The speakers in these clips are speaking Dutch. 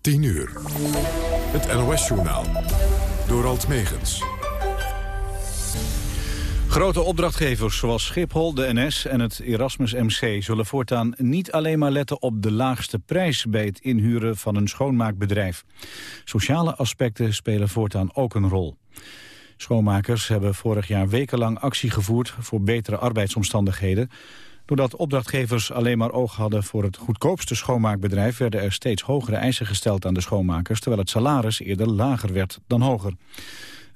10 uur. Het NOS-journaal. Door Alt Megens. Grote opdrachtgevers zoals Schiphol, de NS en het Erasmus MC... zullen voortaan niet alleen maar letten op de laagste prijs... bij het inhuren van een schoonmaakbedrijf. Sociale aspecten spelen voortaan ook een rol. Schoonmakers hebben vorig jaar wekenlang actie gevoerd... voor betere arbeidsomstandigheden. Doordat opdrachtgevers alleen maar oog hadden voor het goedkoopste schoonmaakbedrijf... werden er steeds hogere eisen gesteld aan de schoonmakers... terwijl het salaris eerder lager werd dan hoger.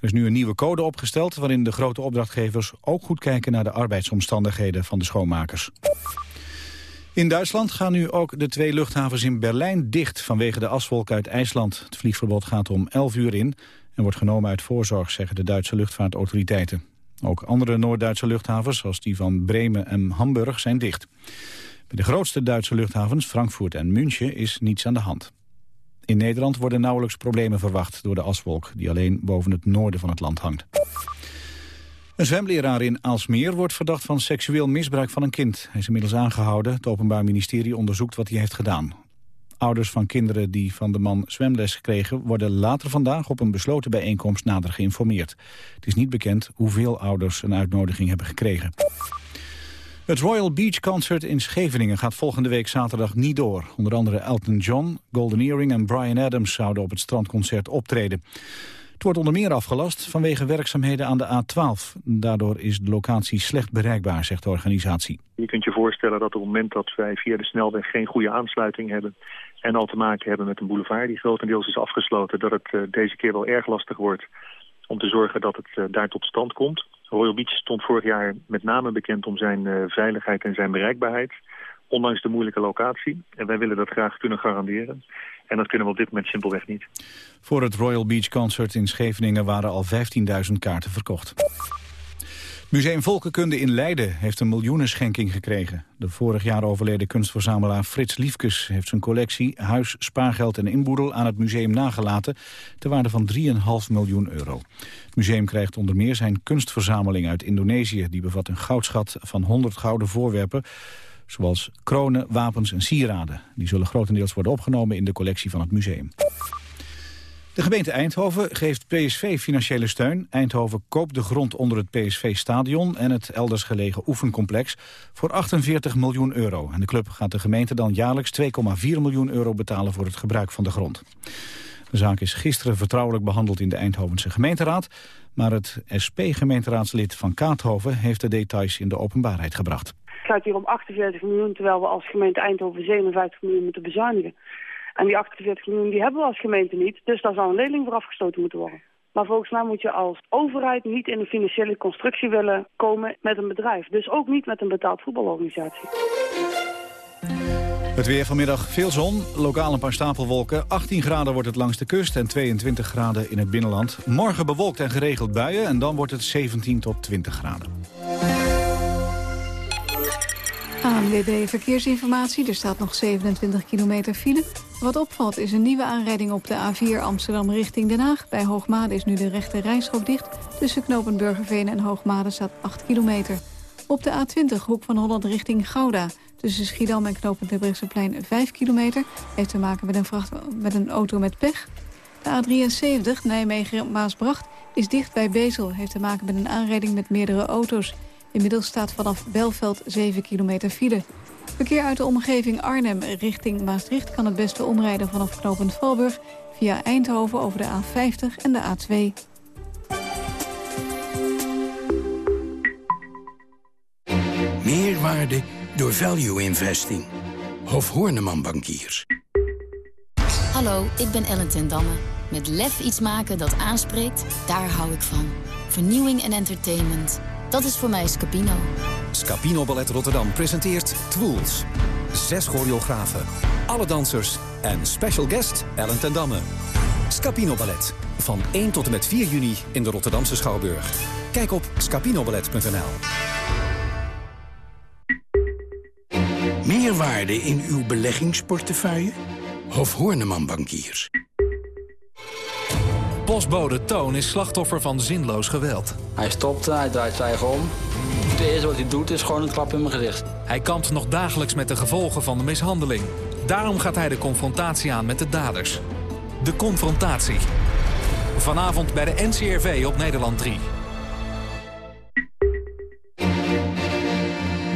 Er is nu een nieuwe code opgesteld waarin de grote opdrachtgevers ook goed kijken naar de arbeidsomstandigheden van de schoonmakers. In Duitsland gaan nu ook de twee luchthavens in Berlijn dicht vanwege de aswolk uit IJsland. Het vliegverbod gaat om 11 uur in en wordt genomen uit voorzorg, zeggen de Duitse luchtvaartautoriteiten. Ook andere Noord-Duitse luchthavens, zoals die van Bremen en Hamburg, zijn dicht. Bij de grootste Duitse luchthavens, Frankfurt en München, is niets aan de hand. In Nederland worden nauwelijks problemen verwacht door de aswolk... die alleen boven het noorden van het land hangt. Een zwemleraar in Aalsmeer wordt verdacht van seksueel misbruik van een kind. Hij is inmiddels aangehouden. Het Openbaar Ministerie onderzoekt wat hij heeft gedaan. Ouders van kinderen die van de man zwemles kregen... worden later vandaag op een besloten bijeenkomst nader geïnformeerd. Het is niet bekend hoeveel ouders een uitnodiging hebben gekregen. Het Royal Beach Concert in Scheveningen gaat volgende week zaterdag niet door. Onder andere Elton John, Golden Earring en Brian Adams zouden op het strandconcert optreden. Het wordt onder meer afgelast vanwege werkzaamheden aan de A12. Daardoor is de locatie slecht bereikbaar, zegt de organisatie. Je kunt je voorstellen dat op het moment dat wij via de snelweg geen goede aansluiting hebben... en al te maken hebben met een boulevard die grotendeels is afgesloten... dat het uh, deze keer wel erg lastig wordt om te zorgen dat het uh, daar tot stand komt. Royal Beach stond vorig jaar met name bekend om zijn uh, veiligheid en zijn bereikbaarheid. Ondanks de moeilijke locatie. En wij willen dat graag kunnen garanderen. En dat kunnen we op dit moment simpelweg niet. Voor het Royal Beach Concert in Scheveningen waren al 15.000 kaarten verkocht. Museum Volkenkunde in Leiden heeft een miljoenenschenking gekregen. De vorig jaar overleden kunstverzamelaar Frits Liefkes heeft zijn collectie huis, spaargeld en inboedel aan het museum nagelaten ter waarde van 3,5 miljoen euro. Het museum krijgt onder meer zijn kunstverzameling uit Indonesië. Die bevat een goudschat van 100 gouden voorwerpen zoals kronen, wapens en sieraden. Die zullen grotendeels worden opgenomen in de collectie van het museum. De gemeente Eindhoven geeft PSV financiële steun. Eindhoven koopt de grond onder het PSV-stadion en het elders gelegen oefencomplex voor 48 miljoen euro. En de club gaat de gemeente dan jaarlijks 2,4 miljoen euro betalen voor het gebruik van de grond. De zaak is gisteren vertrouwelijk behandeld in de Eindhovense gemeenteraad, maar het SP-gemeenteraadslid van Kaathoven heeft de details in de openbaarheid gebracht. Het gaat hier om 48 miljoen, terwijl we als gemeente Eindhoven 57 miljoen moeten bezuinigen. En die 48 miljoen die hebben we als gemeente niet. Dus daar zou een lening voor afgestoten moeten worden. Maar volgens mij moet je als overheid niet in een financiële constructie willen komen met een bedrijf. Dus ook niet met een betaald voetbalorganisatie. Het weer vanmiddag veel zon, lokaal een paar stapelwolken. 18 graden wordt het langs de kust en 22 graden in het binnenland. Morgen bewolkt en geregeld buien en dan wordt het 17 tot 20 graden. ANWB Verkeersinformatie. Er staat nog 27 kilometer file. Wat opvalt is een nieuwe aanrijding op de A4 Amsterdam richting Den Haag. Bij Hoogmade is nu de rechte rijstrook dicht. Tussen knopen Burgerveen en Hoogmade staat 8 kilometer. Op de A20 Hoek van Holland richting Gouda. Tussen Schiedam en knopen Terbrechtseplein 5 kilometer. Heeft te maken met een, vracht, met een auto met pech. De A73 Nijmegen-Maasbracht is dicht bij Bezel. Heeft te maken met een aanrijding met meerdere auto's. Inmiddels staat vanaf Belveld 7 kilometer file. Verkeer uit de omgeving Arnhem richting Maastricht... kan het beste omrijden vanaf knooppunt Valburg... via Eindhoven over de A50 en de A2. Meerwaarde door value investing. Hof Horneman Bankiers. Hallo, ik ben Ellen ten Damme. Met lef iets maken dat aanspreekt, daar hou ik van. Vernieuwing en entertainment... Dat is voor mij Scapino. Scapino Ballet Rotterdam presenteert Twools. Zes choreografen, alle dansers en special guest Ellen ten Damme. Scapino Ballet. Van 1 tot en met 4 juni in de Rotterdamse Schouwburg. Kijk op scapinoballet.nl. Meerwaarde in uw beleggingsportefeuille? Hof Horneman Bankiers. Postbode Toon is slachtoffer van zinloos geweld. Hij stopt, hij draait zijn eigen om. Het eerste wat hij doet is gewoon een klap in mijn gezicht. Hij kampt nog dagelijks met de gevolgen van de mishandeling. Daarom gaat hij de confrontatie aan met de daders. De confrontatie. Vanavond bij de NCRV op Nederland 3.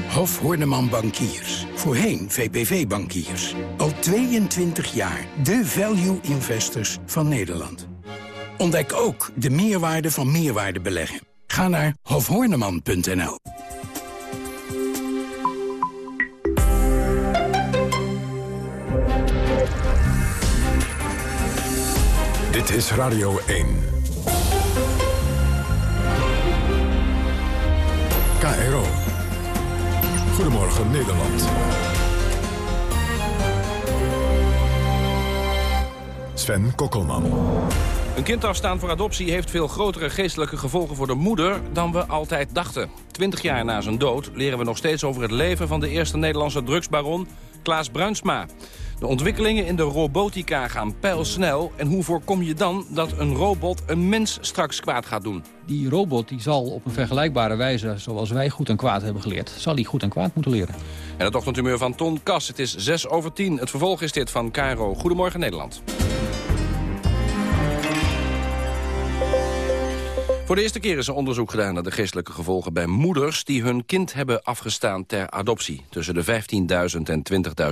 Hof Horneman Bankiers. Voorheen VPV Bankiers. Al 22 jaar de value investors van Nederland. Ontdek ook de meerwaarde van meerwaarde beleggen. Ga naar hofhorneman.nl. Dit is Radio 1. KRO. Goedemorgen Nederland. Sven Kokkelman. Een kind afstaan voor adoptie heeft veel grotere geestelijke gevolgen voor de moeder dan we altijd dachten. Twintig jaar na zijn dood leren we nog steeds over het leven van de eerste Nederlandse drugsbaron Klaas Bruinsma. De ontwikkelingen in de robotica gaan pijlsnel. En hoe voorkom je dan dat een robot een mens straks kwaad gaat doen? Die robot die zal op een vergelijkbare wijze, zoals wij goed en kwaad hebben geleerd... zal die goed en kwaad moeten leren. En het ochtendhumeur van Ton Kas. Het is 6 over 10. Het vervolg is dit van Caro. Goedemorgen Nederland. Voor de eerste keer is er onderzoek gedaan naar de geestelijke gevolgen bij moeders die hun kind hebben afgestaan ter adoptie. Tussen de 15.000 en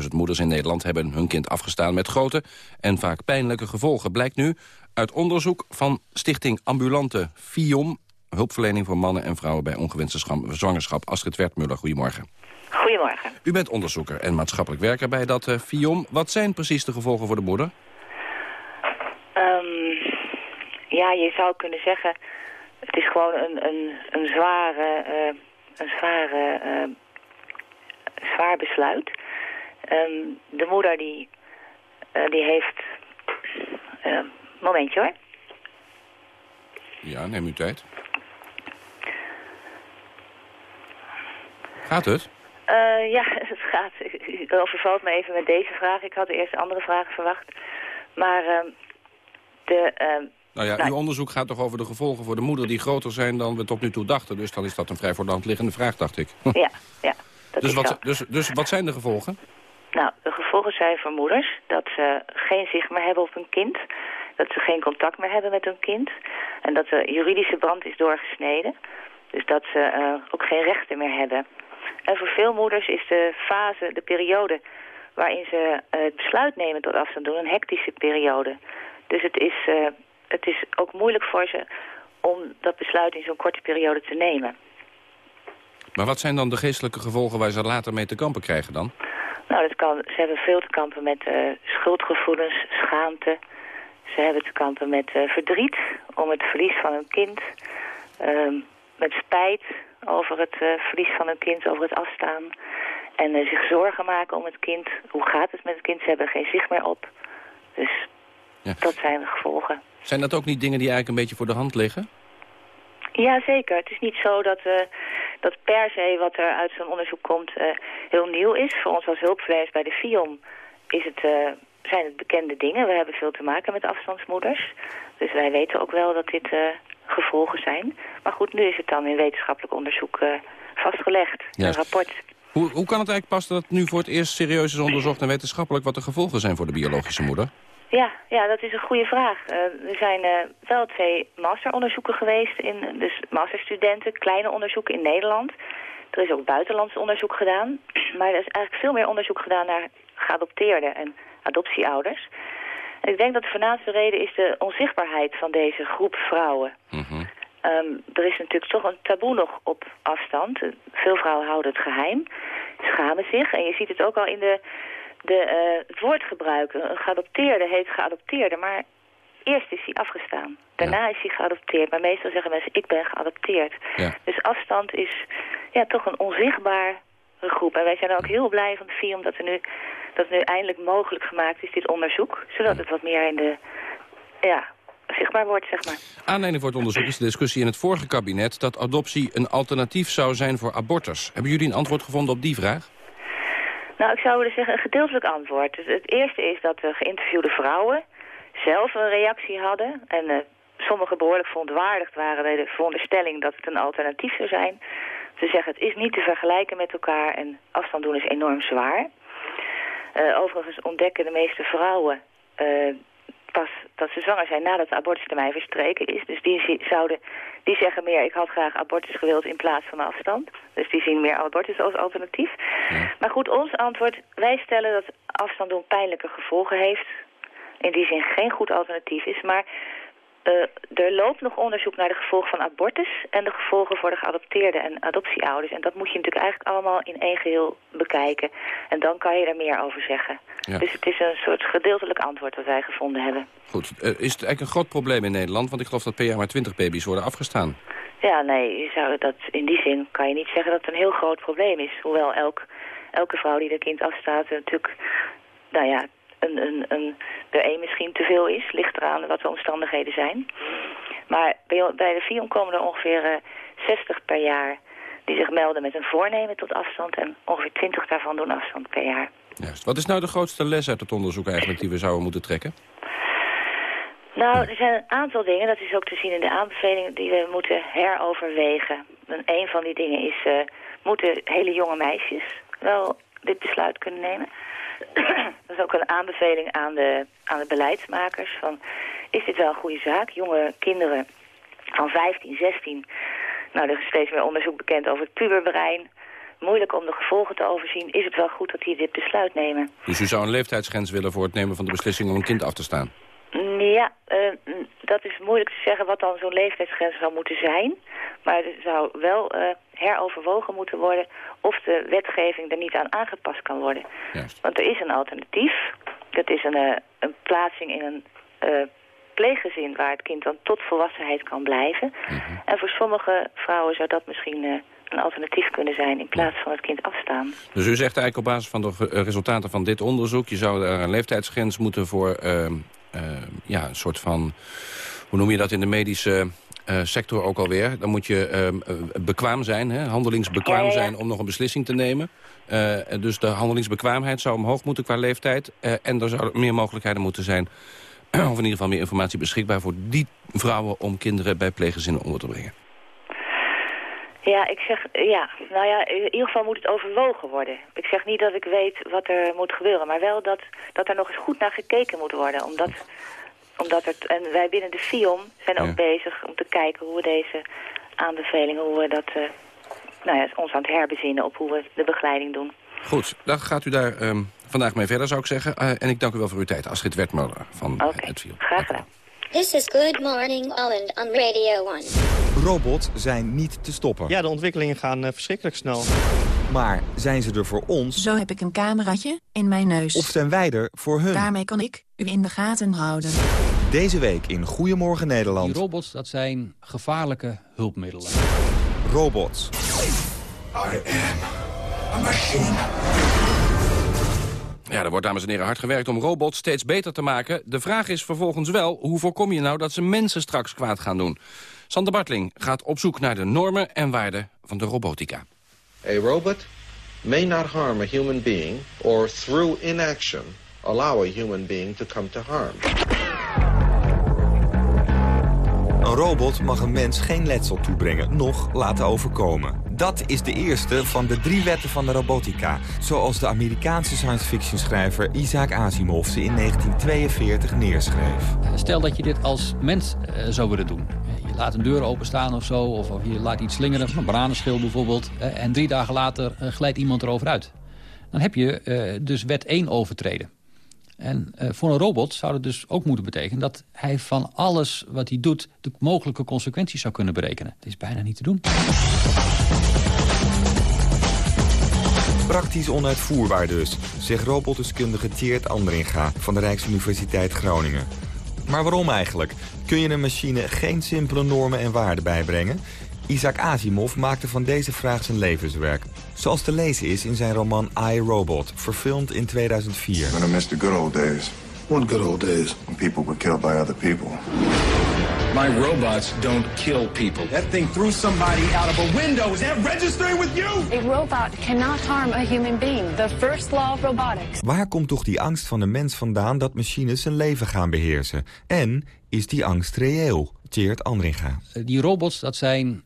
20.000 moeders in Nederland hebben hun kind afgestaan met grote en vaak pijnlijke gevolgen. Blijkt nu uit onderzoek van stichting Ambulante FIOM, hulpverlening voor mannen en vrouwen bij ongewenste zwangerschap. Astrid Wertmuller, goedemorgen. Goedemorgen. U bent onderzoeker en maatschappelijk werker bij dat uh, FIOM. Wat zijn precies de gevolgen voor de moeder? Um, ja, je zou kunnen zeggen het is gewoon een, een, een zware, uh, een zware, uh, zwaar besluit. Um, de moeder die, uh, die heeft... momentje hoor. Ja, neem uw tijd. Gaat het? ja, het gaat. U overvalt me even met deze vraag. Ik had eerst andere vragen verwacht. Maar ehm, de, ehm, nou ja, uw onderzoek gaat toch over de gevolgen voor de moeder... die groter zijn dan we tot nu toe dachten. Dus dan is dat een vrij voor de hand liggende vraag, dacht ik. Ja, ja. Dat dus, is wat, dus, dus wat zijn de gevolgen? Nou, de gevolgen zijn voor moeders dat ze geen zicht meer hebben op hun kind. Dat ze geen contact meer hebben met hun kind. En dat de juridische band is doorgesneden. Dus dat ze uh, ook geen rechten meer hebben. En voor veel moeders is de fase, de periode waarin ze uh, het besluit nemen tot afstand doen, een hectische periode. Dus het is uh, het is ook moeilijk voor ze om dat besluit in zo'n korte periode te nemen. Maar wat zijn dan de geestelijke gevolgen waar ze later mee te kampen krijgen dan? Nou, dat kan, ze hebben veel te kampen met uh, schuldgevoelens, schaamte. Ze hebben te kampen met uh, verdriet om het verlies van hun kind. Uh, met spijt over het uh, verlies van hun kind, over het afstaan. En zich zorgen maken om het kind. Hoe gaat het met het kind? Ze hebben geen zicht meer op. Dus ja. dat zijn de gevolgen. Zijn dat ook niet dingen die eigenlijk een beetje voor de hand liggen? Ja, zeker. Het is niet zo dat, uh, dat per se wat er uit zo'n onderzoek komt uh, heel nieuw is. Voor ons als hulpverleners bij de FIOM is het, uh, zijn het bekende dingen. We hebben veel te maken met afstandsmoeders. Dus wij weten ook wel dat dit gevolgen zijn. Maar goed, nu is het dan in wetenschappelijk onderzoek vastgelegd. Een rapport. Hoe, hoe kan het eigenlijk pas dat het nu voor het eerst serieus is onderzocht en wetenschappelijk wat de gevolgen zijn voor de biologische moeder? Ja, ja, dat is een goede vraag. Uh, er zijn uh, wel twee masteronderzoeken geweest, in, dus masterstudenten, kleine onderzoeken in Nederland. Er is ook buitenlands onderzoek gedaan, maar er is eigenlijk veel meer onderzoek gedaan naar geadopteerden en adoptieouders. En ik denk dat de voornaamste reden is de onzichtbaarheid van deze groep vrouwen. Mm -hmm. um, er is natuurlijk toch een taboe nog op afstand. Veel vrouwen houden het geheim, schamen zich. En je ziet het ook al in de de, uh, het woord gebruiken. Een geadopteerde heet geadopteerde, maar eerst is hij afgestaan. Daarna ja. is hij geadopteerd. Maar meestal zeggen mensen, ik ben geadopteerd. Ja. Dus afstand is ja, toch een onzichtbare groep. En wij zijn ook heel blij van de FIOM dat er nu, dat nu eindelijk mogelijk gemaakt is, dit onderzoek. Zodat het wat meer in de, ja, zichtbaar wordt, zeg maar. Aanleiding voor het onderzoek is de discussie in het vorige kabinet... dat adoptie een alternatief zou zijn voor abortus. Hebben jullie een antwoord gevonden op die vraag? Nou, ik zou willen zeggen een gedeeltelijk antwoord. Dus het eerste is dat de geïnterviewde vrouwen zelf een reactie hadden. En uh, sommigen behoorlijk verontwaardigd waren bij de veronderstelling dat het een alternatief zou zijn. Ze zeggen het is niet te vergelijken met elkaar en afstand doen is enorm zwaar. Uh, overigens ontdekken de meeste vrouwen pas dat ze zwanger zijn nadat de abortustermijn verstreken is. Dus die, zouden, die zeggen meer, ik had graag abortus gewild in plaats van afstand. Dus die zien meer abortus als alternatief. Maar goed, ons antwoord, wij stellen dat afstand doen pijnlijke gevolgen heeft. In die zin geen goed alternatief is, maar uh, er loopt nog onderzoek naar de gevolgen van abortus... en de gevolgen voor de geadopteerden en adoptieouders. En dat moet je natuurlijk eigenlijk allemaal in één geheel bekijken. En dan kan je er meer over zeggen. Dus het is een soort gedeeltelijk antwoord wat wij gevonden hebben. Goed. Uh, is het eigenlijk een groot probleem in Nederland? Want ik geloof dat per jaar maar 20 baby's worden afgestaan. Ja, nee, je zou dat, in die zin kan je niet zeggen dat het een heel groot probleem is. Hoewel elk, elke vrouw die er kind afstaat natuurlijk... Nou ja, een, een, een, er een misschien te veel is. Ligt eraan wat de omstandigheden zijn. Maar bij, bij de FIOM komen er ongeveer uh, eh, 60 per jaar die zich melden met een voornemen tot afstand. En ongeveer 20 daarvan doen afstand per jaar. Juist. Wat is nou de grootste les uit het onderzoek eigenlijk die we zouden moeten trekken? Nou, er zijn een aantal dingen, dat is ook te zien in de aanbevelingen, die we moeten heroverwegen. En een van die dingen is, uh, moeten hele jonge meisjes wel dit besluit kunnen nemen? dat is ook een aanbeveling aan de, aan de beleidsmakers. Van, is dit wel een goede zaak? Jonge kinderen van 15, 16. Nou, er is steeds meer onderzoek bekend over het puberbrein. Moeilijk om de gevolgen te overzien. Is het wel goed dat die dit besluit nemen? Dus u zou een leeftijdsgrens willen voor het nemen van de beslissing om een kind af te staan? Ja, uh, dat is moeilijk te zeggen wat dan zo'n leeftijdsgrens zou moeten zijn. Maar er zou wel uh, heroverwogen moeten worden of de wetgeving er niet aan aangepast kan worden. Juist. Want er is een alternatief. Dat is een, uh, een plaatsing in een pleeggezin waar het kind dan tot volwassenheid kan blijven. Mhm. En voor sommige vrouwen zou dat misschien een alternatief kunnen zijn in plaats van het kind afstaan. Dus u zegt eigenlijk op basis van de resultaten van dit onderzoek... je zou er een leeftijdsgrens moeten voor ehm, eh, ja, een soort van... Hoe noem je dat in de medische uh, sector ook alweer? Dan moet je uh, bekwaam zijn, hè? handelingsbekwaam zijn om nog een beslissing te nemen. Uh, dus de handelingsbekwaamheid zou omhoog moeten qua leeftijd. en er zouden meer mogelijkheden moeten zijn... of in ieder geval meer informatie beschikbaar voor die vrouwen... om kinderen bij pleeggezinnen onder te brengen. Ja, ik zeg, ja, nou ja, in ieder geval moet het overwogen worden. Ik zeg niet dat ik weet wat er moet gebeuren, maar wel dat, dat er nog eens goed naar gekeken moet worden. Omdat, omdat het, en wij binnen de FIOM zijn ook bezig om te kijken hoe we deze aanbevelingen, hoe we dat, uh, nou ja, ons aan het herbezinnen op hoe we de begeleiding doen. Goed, dan gaat u daar um, vandaag mee verder, zou ik zeggen. Uh, en ik dank u wel voor uw tijd, Astrid Wertmoller van okay. het FIOM. graag gedaan. This is Good Morning Holland on Radio 1. Robots zijn niet te stoppen. Ja, de ontwikkelingen gaan uh, verschrikkelijk snel. Maar zijn ze er voor ons? Zo heb ik een cameraatje in mijn neus. Of zijn wij er voor hun? Daarmee kan ik u in de gaten houden. Deze week in Goedemorgen Nederland. Die robots, dat zijn gevaarlijke hulpmiddelen. Robots. I am a machine. Ja, er wordt dames en heren hard gewerkt om robots steeds beter te maken. De vraag is vervolgens wel, hoe voorkom je nou dat ze mensen straks kwaad gaan doen? Sander Bartling gaat op zoek naar de normen en waarden van de robotica. A robot may not harm a human being or through inaction allow a human being to come to harm. Een robot mag een mens geen letsel toebrengen, noch laten overkomen. Dat is de eerste van de drie wetten van de robotica. Zoals de Amerikaanse science fiction schrijver Isaac Asimov ze in 1942 neerschreef. Stel dat je dit als mens uh, zou willen doen. Je laat een deur openstaan of zo, of, je laat iets slingeren, een bananenschil bijvoorbeeld. Uh, en drie dagen later uh, glijdt iemand erover uit. Dan heb je dus wet 1 overtreden. En uh, voor een robot zou dat dus ook moeten betekenen... dat hij van alles wat hij doet de mogelijke consequenties zou kunnen berekenen. Het is bijna niet te doen. Praktisch onuitvoerbaar dus, zegt robotdeskundige Tjeerd Andringa... van de Rijksuniversiteit Groningen. Maar waarom eigenlijk? Kun je een machine geen simpele normen en waarden bijbrengen? Isaac Asimov maakte van deze vraag zijn levenswerk. Zoals te lezen is in zijn roman I, Robot, verfilmd in 2004. I'm miss the good old days. What good old days? When people were killed by other people. My robots don't kill people. That thing threw somebody out of a window. Is that registering with you? A robot cannot harm a human being. The first law of robotics. Waar komt toch die angst van de mens vandaan dat machines zijn leven gaan beheersen? En is die angst reëel? Tjeerd Andringa. Die robots, dat zijn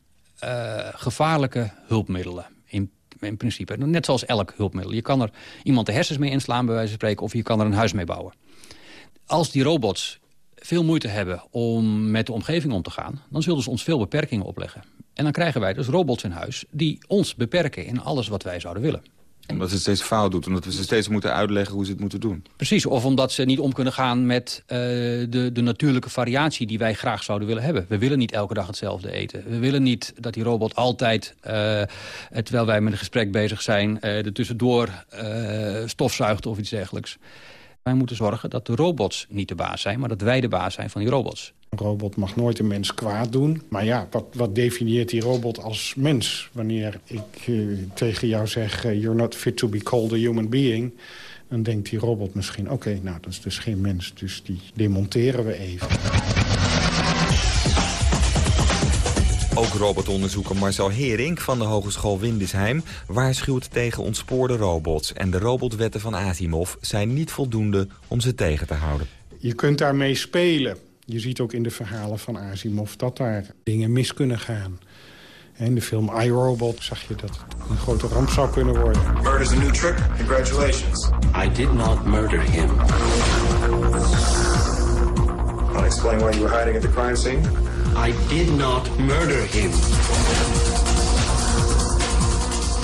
gevaarlijke hulpmiddelen. In, in principe. Net zoals elk hulpmiddel. Je kan er iemand de hersens mee inslaan, bij wijze van spreken... of je kan er een huis mee bouwen. Als die robots veel moeite hebben om met de omgeving om te gaan... dan zullen ze ons veel beperkingen opleggen. En dan krijgen wij dus robots in huis die ons beperken in alles wat wij zouden willen. Omdat ze het steeds fout doet, omdat we ze steeds moeten uitleggen hoe ze het moeten doen. Precies, of omdat ze niet om kunnen gaan met uh, de, de natuurlijke variatie die wij graag zouden willen hebben. We willen niet elke dag hetzelfde eten. We willen niet dat die robot altijd, uh, terwijl wij met een gesprek bezig zijn, uh, er tussendoor stofzuigt of iets dergelijks. Wij moeten zorgen dat de robots niet de baas zijn, maar dat wij de baas zijn van die robots. Een robot mag nooit een mens kwaad doen. Maar ja, wat, wat definieert die robot als mens? Wanneer ik uh, tegen jou zeg, uh, you're not fit to be called a human being... dan denkt die robot misschien, oké, nou, dat is dus geen mens. Dus die demonteren we even. Ook robotonderzoeker Marcel Hering van de Hogeschool Windesheim... waarschuwt tegen ontspoorde robots. En de robotwetten van Asimov zijn niet voldoende om ze tegen te houden. Je kunt daarmee spelen. Je ziet ook in de verhalen van Asimov dat daar dingen mis kunnen gaan. In de film iRobot zag je dat het een grote ramp zou kunnen worden. Murder's a new trick. Congratulations. I did not murder him. I'll explain why you were hiding at the crime scene. I did not murder him.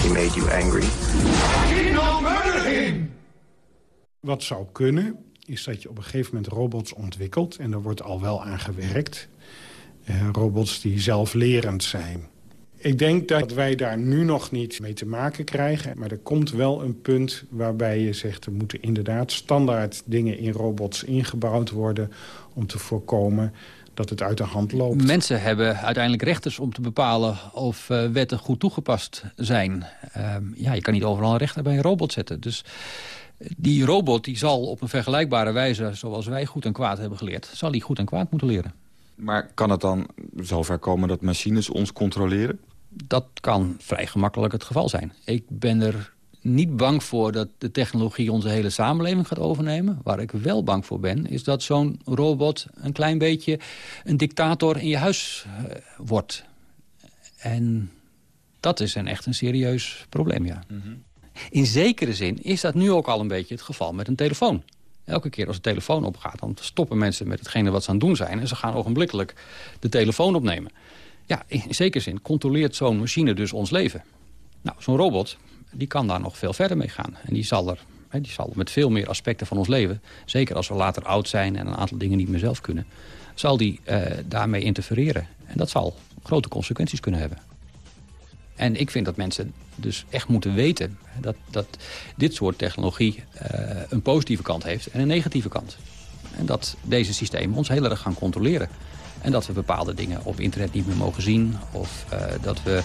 He made you angry. I did not murder him! Wat zou kunnen, is dat je op een gegeven moment robots ontwikkelt... en er wordt al wel aan gewerkt. Uh, robots die zelflerend zijn. Ik denk dat wij daar nu nog niet mee te maken krijgen. Maar er komt wel een punt waarbij je zegt... er moeten inderdaad standaard dingen in robots ingebouwd worden... om te voorkomen dat het uit de hand loopt. Mensen hebben uiteindelijk rechters om te bepalen of uh, wetten goed toegepast zijn. Uh, ja, je kan niet overal een rechter bij een robot zetten. Dus die robot die zal op een vergelijkbare wijze, zoals wij goed en kwaad hebben geleerd... zal die goed en kwaad moeten leren. Maar kan het dan zover komen dat machines ons controleren? Dat kan vrij gemakkelijk het geval zijn. Ik ben er niet bang voor dat de technologie onze hele samenleving gaat overnemen. Waar ik wel bang voor ben, is dat zo'n robot een klein beetje een dictator in je huis uh, wordt. En dat is een echt een serieus probleem, ja. Mm -hmm. In zekere zin is dat nu ook al een beetje het geval met een telefoon. Elke keer als de telefoon opgaat, dan stoppen mensen met hetgene wat ze aan het doen zijn... en ze gaan ogenblikkelijk de telefoon opnemen. Ja, in zekere zin controleert zo'n machine dus ons leven. Nou, zo'n robot, die kan daar nog veel verder mee gaan. En die zal, er, die zal met veel meer aspecten van ons leven... zeker als we later oud zijn en een aantal dingen niet meer zelf kunnen... zal die uh, daarmee interfereren. En dat zal grote consequenties kunnen hebben. En ik vind dat mensen dus echt moeten weten... dat, dat dit soort technologie uh, een positieve kant heeft en een negatieve kant. En dat deze systemen ons heel erg gaan controleren. En dat we bepaalde dingen op internet niet meer mogen zien. Of uh, dat we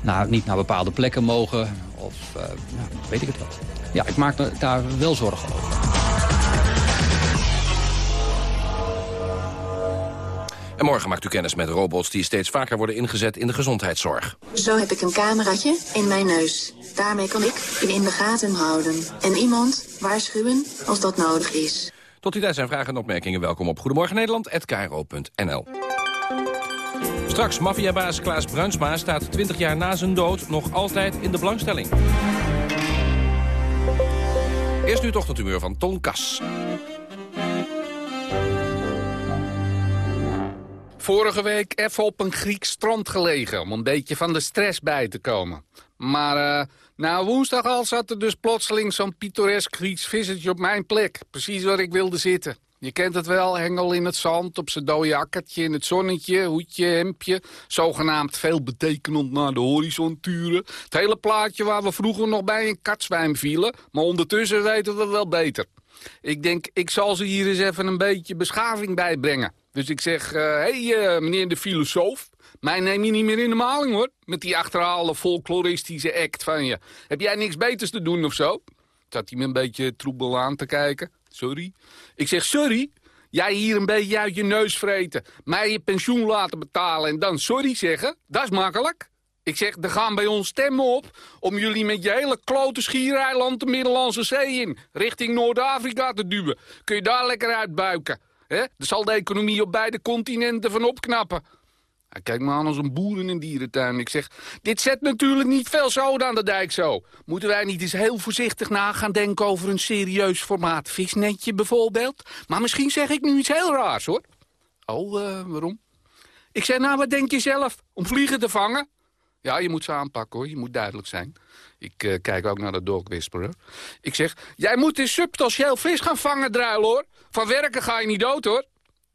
nou, niet naar bepaalde plekken mogen. Of uh, nou, weet ik het wel. Ja, ik maak me daar wel zorgen over. En morgen maakt u kennis met robots die steeds vaker worden ingezet in de gezondheidszorg. Zo heb ik een cameraatje in mijn neus. Daarmee kan ik u in de gaten houden. En iemand waarschuwen als dat nodig is. Tot die tijd zijn vragen en opmerkingen welkom op Goedemorgen Nederland@kro.nl. Straks, maffiabaas Klaas Bruinsma staat 20 jaar na zijn dood nog altijd in de belangstelling. Eerst nu toch het humeur van Ton Kas. Vorige week even op een Grieks strand gelegen... om een beetje van de stress bij te komen. Maar uh, nou, woensdag al zat er dus plotseling zo'n pittoresk Grieks vissertje op mijn plek. Precies waar ik wilde zitten. Je kent het wel, hengel in het zand, op zijn dode akkertje, in het zonnetje, hoedje, hemdje. Zogenaamd veel betekenend naar de horizon turen. Het hele plaatje waar we vroeger nog bij een katzwijm vielen. Maar ondertussen weten we wel beter. Ik denk, ik zal ze hier eens even een beetje beschaving bijbrengen. Dus ik zeg, hé uh, hey, uh, meneer de filosoof, mij neem je niet meer in de maling hoor. Met die achterhaalde folkloristische act van je. Heb jij niks beters te doen of zo? Zat hij me een beetje troebel aan te kijken. Sorry. Ik zeg, sorry? Jij hier een beetje uit je neus vreten. Mij je pensioen laten betalen en dan sorry zeggen? Dat is makkelijk. Ik zeg, er gaan bij ons stemmen op om jullie met je hele klote schiereiland de Middellandse Zee in, richting Noord-Afrika te duwen. Kun je daar lekker uitbuiken. Hè? Dan zal de economie op beide continenten van opknappen. Hij kijkt me aan als een boer in een dierentuin. Ik zeg, dit zet natuurlijk niet veel zoden aan de dijk zo. Moeten wij niet eens heel voorzichtig na gaan denken over een serieus formaat visnetje bijvoorbeeld? Maar misschien zeg ik nu iets heel raars hoor. Oh, uh, waarom? Ik zeg, nou wat denk je zelf? Om vliegen te vangen? Ja, je moet ze aanpakken hoor, je moet duidelijk zijn. Ik uh, kijk ook naar de dog whisperer. Ik zeg, jij moet in substantieel vis gaan vangen, druil hoor. Van werken ga je niet dood hoor.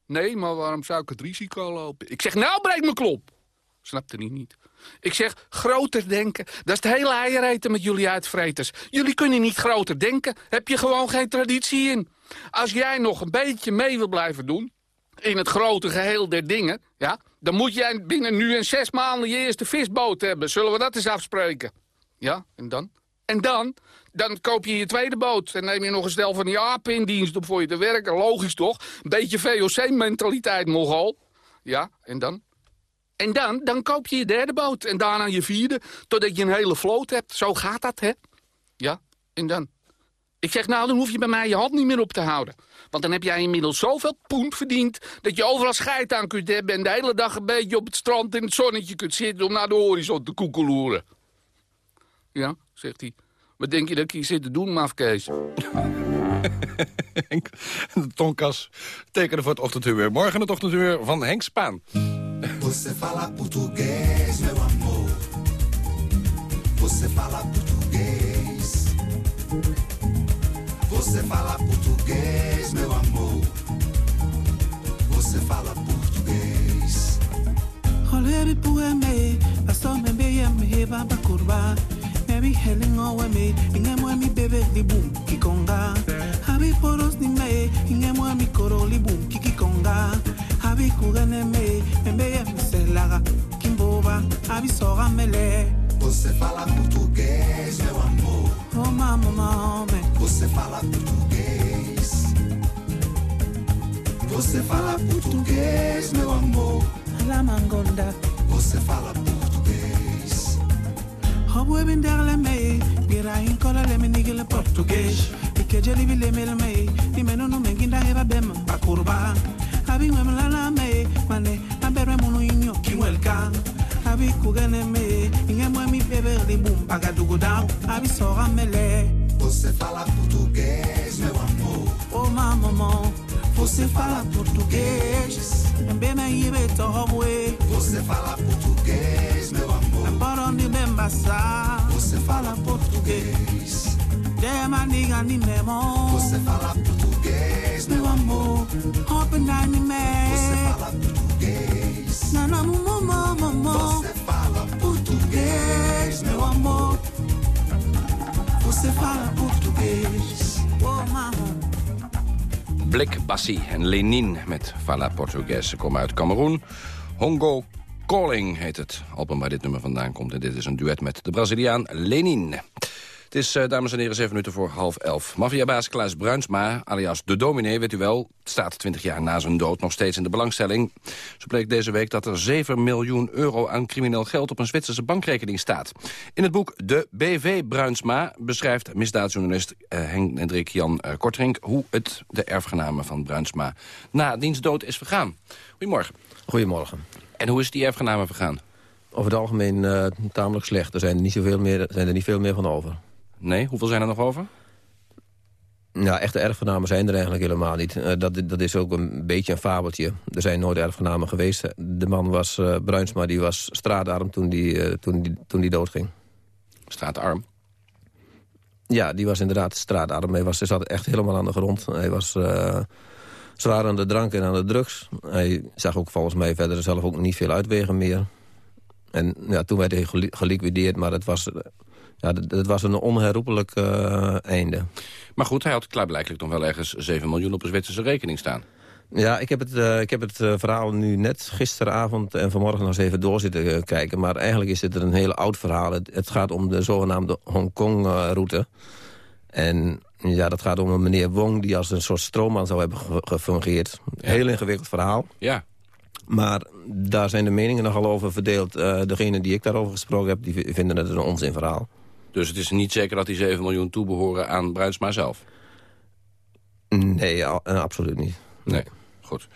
Nee, maar waarom zou ik het risico lopen? Ik zeg, nou breek mijn klop. Snapte hij niet. Ik zeg, groter denken. Dat is het hele eiereten met jullie uitvreters. Jullie kunnen niet groter denken. Heb je gewoon geen traditie in. Als jij nog een beetje mee wil blijven doen... in het grote geheel der dingen... Ja, dan moet jij binnen nu en zes maanden je eerste visboot hebben. Zullen we dat eens afspreken? Ja, en dan? En dan? Dan koop je je tweede boot en neem je nog een stel van die apen in dienst om voor je te werken. Logisch toch? Een beetje VOC-mentaliteit nogal. Ja, en dan? En dan, dan koop je je derde boot en daarna je vierde, totdat je een hele vloot hebt. Zo gaat dat, hè? Ja, en dan? Ik zeg, nou, dan hoef je bij mij je hand niet meer op te houden. Want dan heb jij inmiddels zoveel poen verdiend... dat je overal scheid aan kunt hebben... en de hele dag een beetje op het strand in het zonnetje kunt zitten... om naar de horizon te koekeloeren. Ja, zegt hij. Wat denk je dat ik hier zit te doen, mafkees? de tonkas tekenen voor het ochtenduur. Morgen het ochtenduur van Henk Spaan. Você fala português, meu amor. Você fala português. Você fala português, meu amor. Você fala português. Olha, pueme, pastor me veia me baba curva. Maybe heling owe me, ingemwe mi bebe li boom kikonga. Habi poros ni me, ingemwe mi koro li boom kikikonga. Habi kugane me, membe ya miselaga, kimboba, habi sora mele. Você fala português, meu amor. Oh mama, mama. Você fala português. Você fala português, meu amor. La mangonda. Você fala português. Hobo ebin derle me, gira in kola le me nigile português. Ike jeli bi le mele me, ni meno no me ginda heba bem bakurba. Abi ngem la la me, mane abere munu inyo kinwelka. Abi kugene me, inge mwe mi bebe li bum paga dugu down. Abi sora mele. Você fala português, meu amor. Oh mamama, você fala português. Me tohobwe. Você fala português, meu amor. Aporo ni bembasa. Você fala português. Dema niga ni memo. Você fala português, meu amor. Open me. Você fala português. Na na mu mu mu mu mu. Você fala português, meu amor. Você fala português. Oh mama. Blik Bassi en Lenin met Fala Portugues. Ze komen uit Cameroen. Hongo Calling heet het album waar dit nummer vandaan komt. En dit is een duet met de Braziliaan Lenin. Het is, uh, dames en heren, zeven minuten voor half elf. Maffiabaas Klaas Bruinsma, alias de dominee, weet u wel... staat 20 jaar na zijn dood nog steeds in de belangstelling. Zo bleek deze week dat er 7 miljoen euro aan crimineel geld... op een Zwitserse bankrekening staat. In het boek De BV Bruinsma beschrijft misdaadjournalist uh, Hendrik Jan uh, Kortrink... hoe het de erfgenamen van Bruinsma na diens dood is vergaan. Goedemorgen. Goedemorgen. En hoe is die erfgenamen vergaan? Over het algemeen tamelijk slecht. Er zijn niet zoveel meer, zijn er niet veel meer van over. Nee? Hoeveel zijn er nog over? Ja, echte erfgenamen zijn er eigenlijk helemaal niet. Uh, dat, dat is ook een beetje een fabeltje. Er zijn nooit erfgenamen geweest. De man was, uh, Bruinsma, die was straatarm toen die, uh, toen die, toen die doodging. Straatarm? Ja, die was inderdaad straatarm. Hij, was, hij zat echt helemaal aan de grond. Hij was zwaar aan de drank en aan de drugs. Hij zag ook volgens mij verder zelf ook niet veel uitwegen meer. En ja, toen werd hij geliquideerd, maar het was, ja, het was een onherroepelijk uh, einde. Maar goed, hij had klaarblijkelijk nog wel ergens 7 miljoen op een Zwitserse rekening staan. Ja, ik heb het, uh, ik heb het uh, verhaal nu net gisteravond en vanmorgen nog eens even door zitten kijken. Maar eigenlijk is het een heel oud verhaal. Het, het gaat om de zogenaamde Hongkong-route. En ja, dat gaat om een meneer Wong die als een soort stroomman zou hebben gefungeerd. Ja. Heel ingewikkeld verhaal. Ja. Maar daar zijn de meningen nogal over verdeeld. Degene die ik daarover gesproken heb, die vinden het een onzinverhaal. Dus het is niet zeker dat die 7 miljoen toebehoren aan Bruinsma zelf? Nee, uh, absoluut niet. Nee. Goed.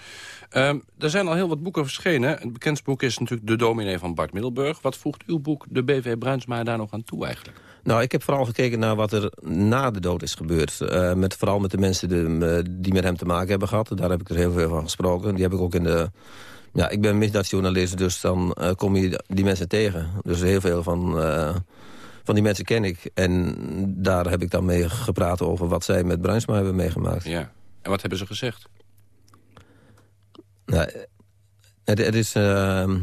Ehm, er zijn al heel wat boeken verschenen. Het bekendste boek is natuurlijk De Dominee van Bart Middelburg. Wat voegt uw boek De BV Bruinsma daar nog aan toe eigenlijk? Nou, ik heb vooral gekeken naar wat er na de dood is gebeurd. Eh, met, vooral met de mensen die, eh, die met hem te maken hebben gehad. Daar heb ik er heel veel van gesproken. Die heb ik ook in de... Ja, ik ben misdaadjournalist, dus dan eh, kom je die mensen tegen. Dus heel veel van, van die mensen ken ik. En daar heb ik dan mee gepraat over wat zij met Bruinsma hebben meegemaakt. Ja. En wat hebben ze gezegd? Nou, het, het is... Ehm,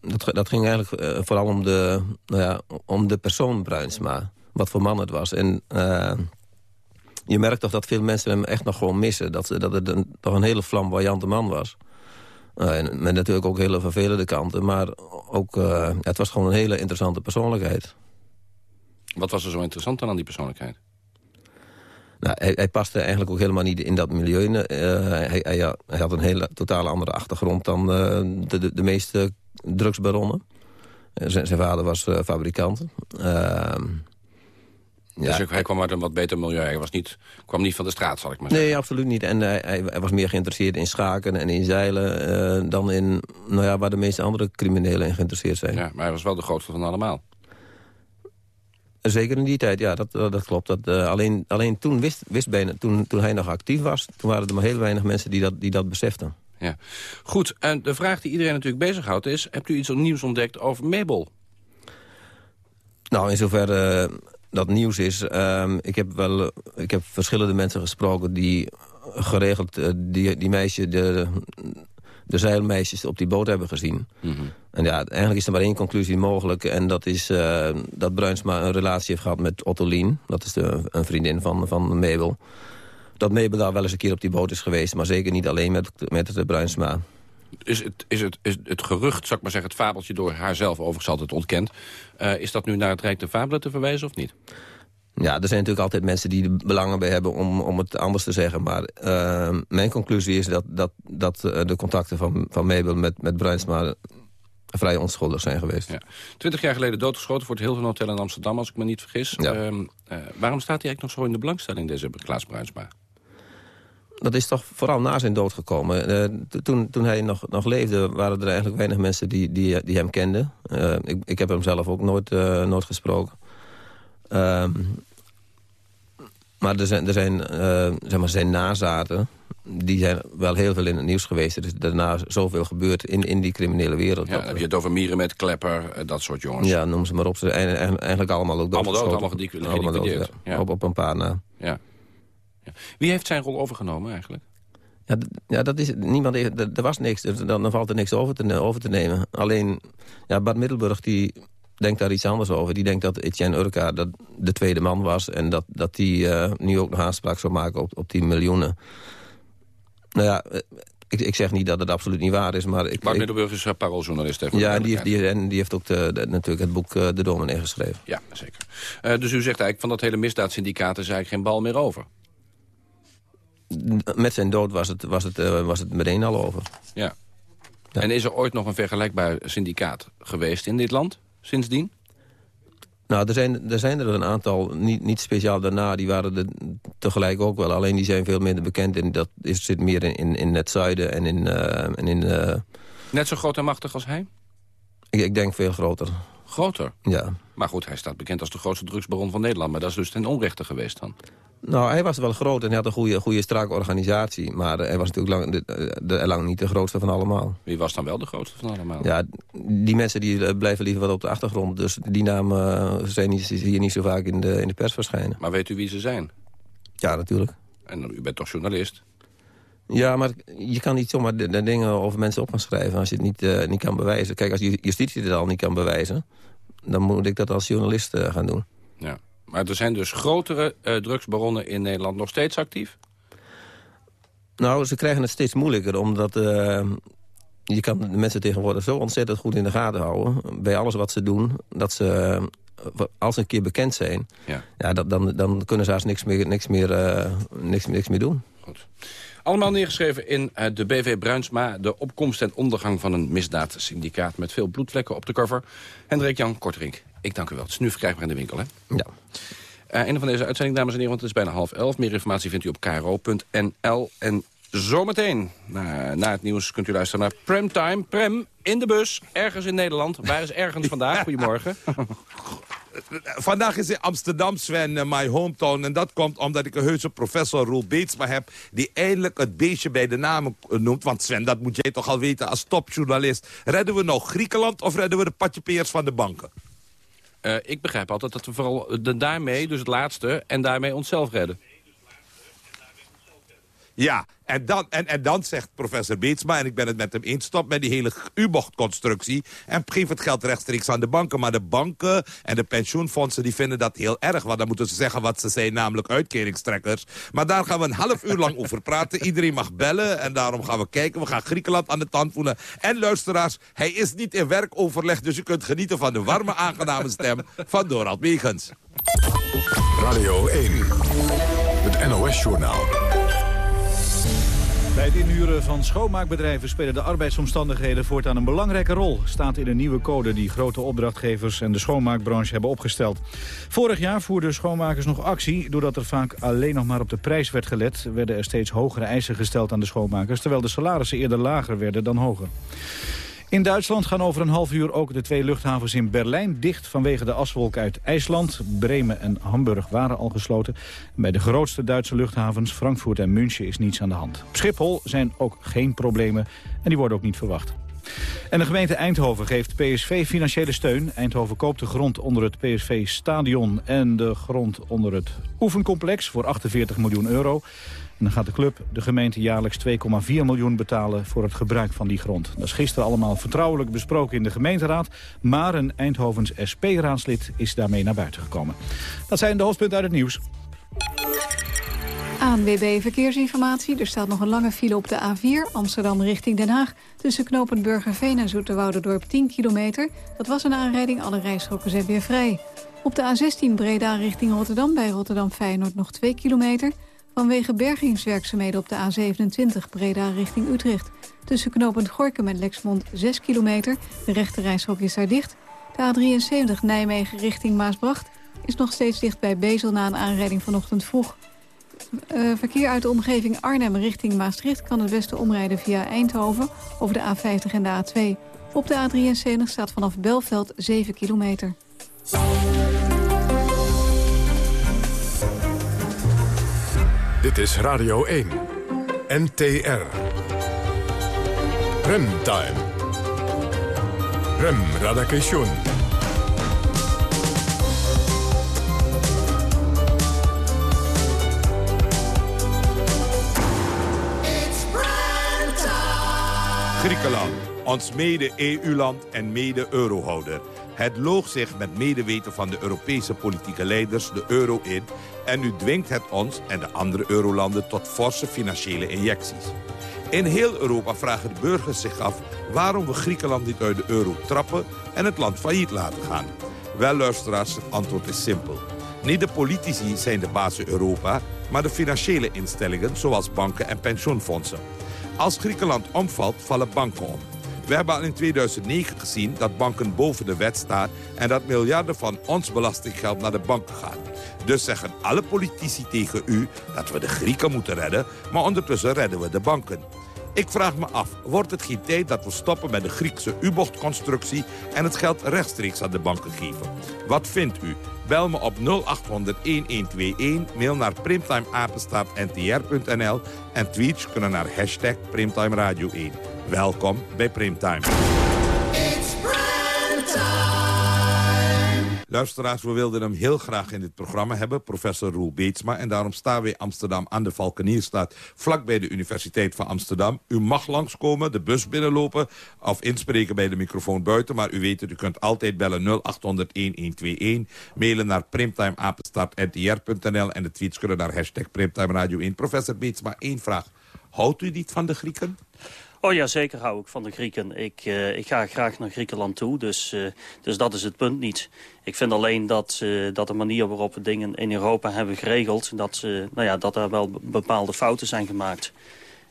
dat, dat ging eigenlijk uh, vooral om de, nou ja, om de persoon Bruinsma. Wat voor man het was. En uh, je merkt toch dat veel mensen hem echt nog gewoon missen. Dat, dat het een, toch een hele flamboyante man was. Uh, en met natuurlijk ook hele vervelende kanten. Maar ook, het was gewoon een hele interessante persoonlijkheid. Wat was er zo interessant dan aan die persoonlijkheid? Nou, hij, hij, paste eigenlijk ook helemaal niet in dat milieu. Uh, hij, hij, hij, had een hele totale andere achtergrond dan uh, de, de, de, meeste drugsbaronnen. Uh, zijn, zijn, vader was fabrikant. Ehm, dus ja, hij kwam uit een wat beter milieu. Hij was niet, kwam niet van de straat, zal ik maar zeggen. Nee, absoluut niet. En hij, hij was meer geïnteresseerd in schaken en in zeilen... dan in nou ja, waar de meeste andere criminelen in geïnteresseerd zijn. Ja, maar hij was wel de grootste van allemaal. Zeker in die tijd, ja, dat, dat klopt. Dat, uh, alleen, alleen toen, wist, wist bijna, toen, toen hij nog actief was... toen waren er maar heel weinig mensen die dat, die dat beseften. Ja. Goed, en de vraag die iedereen natuurlijk bezighoudt is... hebt u iets nieuws ontdekt over Mabel? Nou, in zoverre uh, dat nieuws is... Uh, ik, heb wel, ik heb verschillende mensen gesproken die geregeld... Uh, die, die meisje de, de zeilmeisjes op die boot hebben gezien. Mhm. En ja, eigenlijk is er maar één conclusie mogelijk. En dat is uh, dat Bruinsma een relatie heeft gehad met Ottolien. Dat is de, een vriendin van, van Mabel. Dat Mabel daar wel eens een keer op die boot is geweest. Maar zeker niet alleen met, met de Bruinsma. Is het, is, het, is het gerucht, zal ik maar zeggen, het fabeltje door haarzelf overigens altijd ontkend. Uh, is dat nu naar het Rijk de Fabelen te verwijzen of niet? Ja, er zijn natuurlijk altijd mensen die er belangen bij hebben om, om het anders te zeggen. Maar uh, mijn conclusie is dat, dat, dat uh, de contacten van, van Mabel met, met Bruinsma vrij onschuldig zijn geweest. Ja. Twintig jaar geleden doodgeschoten voor het Hilton Hotel in Amsterdam, als ik me niet vergis. Ja. Uh, waarom staat hij eigenlijk nog zo in de belangstelling, deze Klaas Bruinsma? Dat is toch vooral na zijn dood gekomen. Uh, toen, toen hij nog, nog leefde waren er eigenlijk weinig mensen die, die, die hem kenden. Ik, ik heb hem zelf ook nooit, nooit gesproken. Ehm, maar er zijn, er zijn, zeg maar zijn nazaten die zijn wel heel veel in het nieuws geweest. Er is daarna zoveel gebeurd in, in die criminele wereld. Ja, dan heb je het over Mieren met Klepper, dat soort jongens. Ja, noem ze maar op. Ze zijn eigenlijk allemaal ook dood. Allemaal dood, allemaal. Ja. Op, op een paar na. Ja. ja. Wie heeft zijn rol overgenomen eigenlijk? Ja, ja dat is, niemand heeft, er, was niks, dus dan, dan valt er niks over te, over te nemen. Alleen, ja, Bart Middelburg die denkt daar iets anders over. Die denkt dat Etienne Urka dat de tweede man was... en dat, dat die uh, nu ook nog aanspraak zou maken op, op die miljoenen. Nou ja, ik, ik zeg niet dat het absoluut niet waar is, maar... Ik, Bart Middelburg is parooljournalist. Ja, en die heeft, die, en die heeft ook de, de, natuurlijk het boek uh, De Dominee geschreven. Ja, zeker. Uh, dus u zegt eigenlijk van dat hele misdaadsyndicaat is eigenlijk geen bal meer over. Met zijn dood was het, was het, uh, was het meteen al over. Ja. ja. En is er ooit nog een vergelijkbaar syndicaat geweest in dit land, sindsdien? Nou, er zijn, er zijn er een aantal, niet, niet speciaal daarna, die waren er tegelijk ook wel. Alleen die zijn veel minder bekend en dat is, zit meer in, in, in het zuiden en in... Uh, en in uh... Net zo groot en machtig als hij? Ik, ik denk veel groter. Groter? Ja. Maar goed, hij staat bekend als de grootste drugsbaron van Nederland. Maar dat is dus ten onrechte geweest dan? Nou, hij was wel groot en hij had een goede, goede strakke organisatie. Maar hij was natuurlijk lang, de, de, lang niet de grootste van allemaal. Wie was dan wel de grootste van allemaal? Ja, die mensen die blijven liever wat op de achtergrond. Dus die namen zijn niet, je niet zo vaak in de, in de pers verschijnen. Maar weet u wie ze zijn? Ja, natuurlijk. En u bent toch journalist? Ja, maar je kan niet zomaar de, de dingen over mensen op gaan schrijven... als je het niet, uh, niet kan bewijzen. Kijk, als justitie het al niet kan bewijzen... dan moet ik dat als journalist uh, gaan doen. Ja. Maar er zijn dus grotere uh, drugsbaronnen in Nederland nog steeds actief? Nou, ze krijgen het steeds moeilijker, omdat... Uh, je kan de mensen tegenwoordig zo ontzettend goed in de gaten houden... bij alles wat ze doen, dat ze, uh, als ze een keer bekend zijn... Ja. Ja, dat, dan, dan kunnen ze haast niks meer, niks meer, niks, niks meer doen. Goed. Allemaal neergeschreven in uh, de BV Bruinsma... de opkomst en ondergang van een misdaadsyndicaat... met veel bloedvlekken op de cover. Hendrik Jan Kortrink, ik dank u wel. Het is nu verkrijgbaar in de winkel, hè? Ja. Uh, einde van deze uitzending, dames en heren, want het is bijna half elf. Meer informatie vindt u op kro.nl. En Zometeen, na, na het nieuws, kunt u luisteren naar Premtime. Prem, in de bus, ergens in Nederland. Waar is ergens vandaag? Goedemorgen. Vandaag is in Amsterdam, Sven, uh, my hometown. En dat komt omdat ik een heuse professor Roel Beetsma heb... die eindelijk het beestje bij de namen noemt. Want Sven, dat moet jij toch al weten als topjournalist. Redden we nou Griekenland of redden we de patjepeers van de banken? Uh, ik begrijp altijd dat we vooral de, daarmee, dus het laatste... en daarmee onszelf redden. Ja, en dan, en, en dan zegt professor Beetsma, en ik ben het met hem eens... stop met die hele U-bochtconstructie en geef het geld rechtstreeks aan de banken. Maar de banken en de pensioenfondsen die vinden dat heel erg. Want dan moeten ze zeggen wat ze zijn, namelijk uitkeringstrekkers. Maar daar gaan we een half uur lang over praten. Iedereen mag bellen en daarom gaan we kijken. We gaan Griekenland aan de tand voelen. En luisteraars, hij is niet in werkoverleg... dus u kunt genieten van de warme, aangename stem van Dorald Megens. Radio 1, het NOS-journaal. Bij het inhuren van schoonmaakbedrijven spelen de arbeidsomstandigheden voortaan een belangrijke rol. Staat in een nieuwe code die grote opdrachtgevers en de schoonmaakbranche hebben opgesteld. Vorig jaar voerden schoonmakers nog actie. Doordat er vaak alleen nog maar op de prijs werd gelet... werden er steeds hogere eisen gesteld aan de schoonmakers... terwijl de salarissen eerder lager werden dan hoger. In Duitsland gaan over een half uur ook de twee luchthavens in Berlijn dicht vanwege de aswolk uit IJsland. Bremen en Hamburg waren al gesloten. Bij de grootste Duitse luchthavens, Frankfurt en München, is niets aan de hand. Op Schiphol zijn ook geen problemen en die worden ook niet verwacht. En de gemeente Eindhoven geeft PSV financiële steun. Eindhoven koopt de grond onder het PSV-stadion en de grond onder het oefencomplex voor 48 miljoen euro. En dan gaat de club de gemeente jaarlijks 2,4 miljoen betalen voor het gebruik van die grond. Dat is gisteren allemaal vertrouwelijk besproken in de gemeenteraad. Maar een Eindhovens SP-raadslid is daarmee naar buiten gekomen. Dat zijn de hoofdpunten uit het nieuws. ANWB Verkeersinformatie. Er staat nog een lange file op de A4 Amsterdam richting Den Haag. Tussen knooppunt Burgerveen en Zoeterwouderdorp 10 kilometer. Dat was een aanrijding, alle rijstroken zijn weer vrij. Op de A16 Breda richting Rotterdam bij Rotterdam Feyenoord nog 2 kilometer. Vanwege bergingswerkzaamheden op de A27 Breda richting Utrecht. Tussen knooppunt Gorkum en Lexmond 6 kilometer. De rechte reishok is daar dicht. De A73 Nijmegen richting Maasbracht is nog steeds dicht bij Bezel na een aanrijding vanochtend vroeg. Uh, verkeer uit de omgeving Arnhem richting Maastricht kan het beste omrijden via Eindhoven over de A50 en de A2. Op de A73 staat vanaf Belveld 7 kilometer. Dit is Radio 1. NTR. Remtime. Rem Radakation. Griekenland, ons mede-EU-land en mede-eurohouder. Het loog zich met medeweten van de Europese politieke leiders de euro in... en nu dwingt het ons en de andere eurolanden tot forse financiële injecties. In heel Europa vragen de burgers zich af waarom we Griekenland niet uit de euro trappen... en het land failliet laten gaan. Wel, luisteraars, het antwoord is simpel. Niet de politici zijn de baas in Europa, maar de financiële instellingen... zoals banken en pensioenfondsen. Als Griekenland omvalt, vallen banken om. We hebben al in 2009 gezien dat banken boven de wet staan... en dat miljarden van ons belastinggeld naar de banken gaan. Dus zeggen alle politici tegen u dat we de Grieken moeten redden... maar ondertussen redden we de banken. Ik vraag me af, wordt het geen tijd dat we stoppen met de Griekse U-bochtconstructie... en het geld rechtstreeks aan de banken geven? Wat vindt u? Bel me op 0800-1121, mail naar primtimeapenstaartntr.nl... en tweets kunnen naar hashtag Primtime Radio 1. Welkom bij Primtime. Luisteraars, we wilden hem heel graag in dit programma hebben, professor Roel Beetsma. En daarom staan we Amsterdam aan de Valkenierstraat, vlak bij de Universiteit van Amsterdam. U mag langskomen, de bus binnenlopen of inspreken bij de microfoon buiten. Maar u weet het, u kunt altijd bellen 0800-1121, mailen naar primtimeapenstaartntr.nl en de tweets kunnen naar hashtag Primtime Radio 1. Professor Beetsma, één vraag. Houdt u niet van de Grieken? Oh ja, zeker hou ik van de Grieken. Ik, uh, ik ga graag naar Griekenland toe, dus, uh, dus dat is het punt niet. Ik vind alleen dat, uh, dat de manier waarop we dingen in Europa hebben geregeld... dat, nou ja, dat er wel bepaalde fouten zijn gemaakt.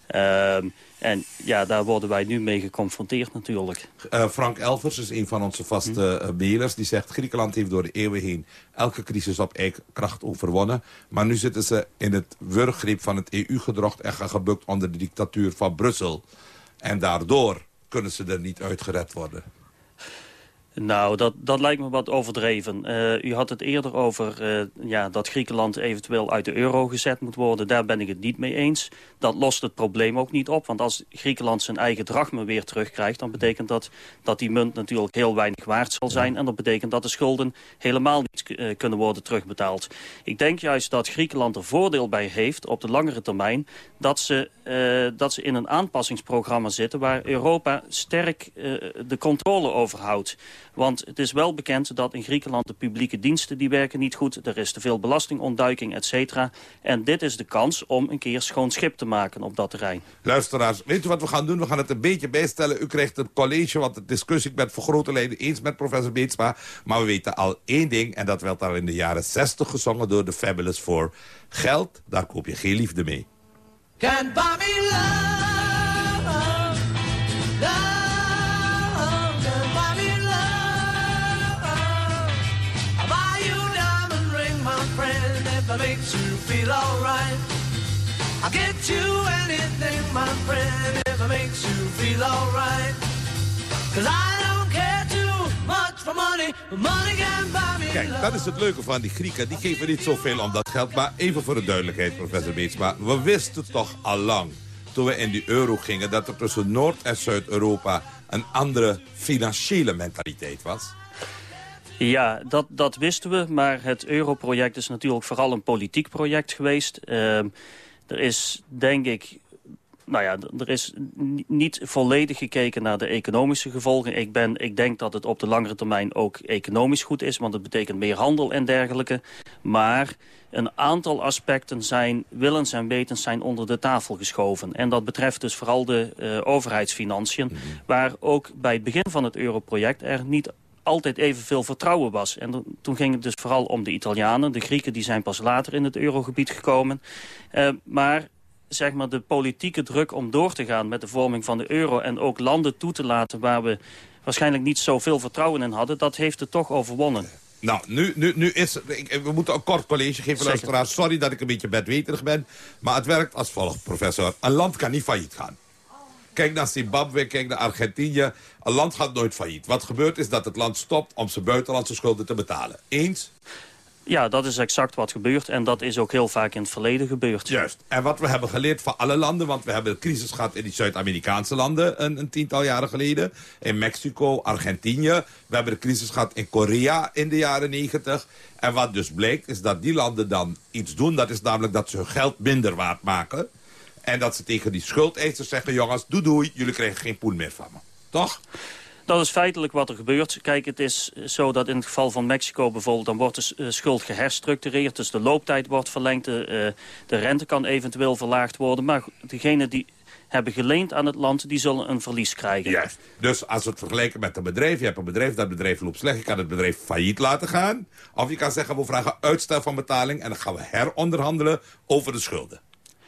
Ehm, en ja, daar worden wij nu mee geconfronteerd natuurlijk. Frank Elvers is een van onze vaste uh, mailers. Die zegt, Griekenland heeft door de eeuwen heen elke crisis op eigen kracht overwonnen. Maar nu zitten ze in het wurggreep van het EU-gedrocht en gaan gebukt onder de dictatuur van Brussel. En daardoor kunnen ze er niet uitgered worden. Nou, dat, dat lijkt me wat overdreven. Uh, u had het eerder over uh, ja, dat Griekenland eventueel uit de euro gezet moet worden. Daar ben ik het niet mee eens. Dat lost het probleem ook niet op. Want als Griekenland zijn eigen drachme weer terugkrijgt... dan betekent dat dat die munt natuurlijk heel weinig waard zal zijn. En dat betekent dat de schulden helemaal niet uh, kunnen worden terugbetaald. Ik denk juist dat Griekenland er voordeel bij heeft op de langere termijn... dat ze, dat ze in een aanpassingsprogramma zitten... waar Europa sterk de controle over houdt. Want het is wel bekend dat in Griekenland de publieke diensten die werken niet goed. Er is te veel belastingontduiking, et cetera. En dit is de kans om een keer schoon schip te maken op dat terrein. Luisteraars, weet u wat we gaan doen? We gaan het een beetje bijstellen. U krijgt een college, want de discussie ik ben voor grote lijnen eens met professor Beetsma. Maar we weten al één ding, en dat werd al in de jaren 60 gezongen door de Fabulous Four. Geld, daar koop je geen liefde mee. Can buy me love. That makes you feel alright. I'll get you anything, my friend, if it makes you feel alright. Cause I don't care too much for money, but money can buy me Kijk, dat is het leuke van die Grieken. Die geven niet zoveel om dat geld. Maar even voor de duidelijkheid, professor Beetsma. We wisten toch al lang, toen we in die euro gingen... dat er tussen Noord- en Zuid-Europa een andere financiële mentaliteit was. Ja, dat, dat wisten we, maar het europroject is natuurlijk vooral een politiek project geweest. Uh, er is, denk ik, nou ja, er is niet volledig gekeken naar de economische gevolgen. Ik, ben, ik denk dat het op de langere termijn ook economisch goed is, want het betekent meer handel en dergelijke. Maar een aantal aspecten zijn, willens en wetens zijn onder de tafel geschoven. En dat betreft dus vooral de uh, overheidsfinanciën, mm -hmm. waar ook bij het begin van het europroject er niet altijd evenveel vertrouwen was. En toen ging het dus vooral om de Italianen. De Grieken die zijn pas later in het eurogebied gekomen. Uh, maar zeg maar, de politieke druk om door te gaan met de vorming van de euro... en ook landen toe te laten waar we waarschijnlijk niet zoveel vertrouwen in hadden... dat heeft het toch overwonnen. Nou, nu, nu, nu is... Ik, we moeten een kort college geven, luisteraars. Sorry dat ik een beetje bedweterig ben. Maar het werkt als volgt, professor. Een land kan niet failliet gaan. Kijk naar Zimbabwe, kijk naar Argentinië. Een land gaat nooit failliet. Wat gebeurt is dat het land stopt om zijn buitenlandse schulden te betalen. Eens? Ja, dat is exact wat gebeurt. En dat is ook heel vaak in het verleden gebeurd. Juist. En wat we hebben geleerd van alle landen... want we hebben een crisis gehad in die Zuid-Amerikaanse landen... Een, een, tiental jaren geleden. In Mexico, Argentinië. We hebben de crisis gehad in Korea in de jaren negentig. En wat dus blijkt is dat die landen dan iets doen. Dat is namelijk dat ze hun geld minder waard maken... En dat ze tegen die schuldeisers zeggen... jongens, doe doei, jullie krijgen geen poen meer van me. Toch? Dat is feitelijk wat er gebeurt. Kijk, het is zo dat in het geval van Mexico bijvoorbeeld... dan wordt de schuld geherstructureerd, dus de looptijd wordt verlengd... de, de rente kan eventueel verlaagd worden. Maar degene die hebben geleend aan het land, die zullen een verlies krijgen. Juist. Dus als we het vergelijken met een bedrijf... je hebt een bedrijf, dat bedrijf loopt slecht... je kan het bedrijf failliet laten gaan. Of je kan zeggen, we vragen uitstel van betaling... en dan gaan we heronderhandelen over de schulden.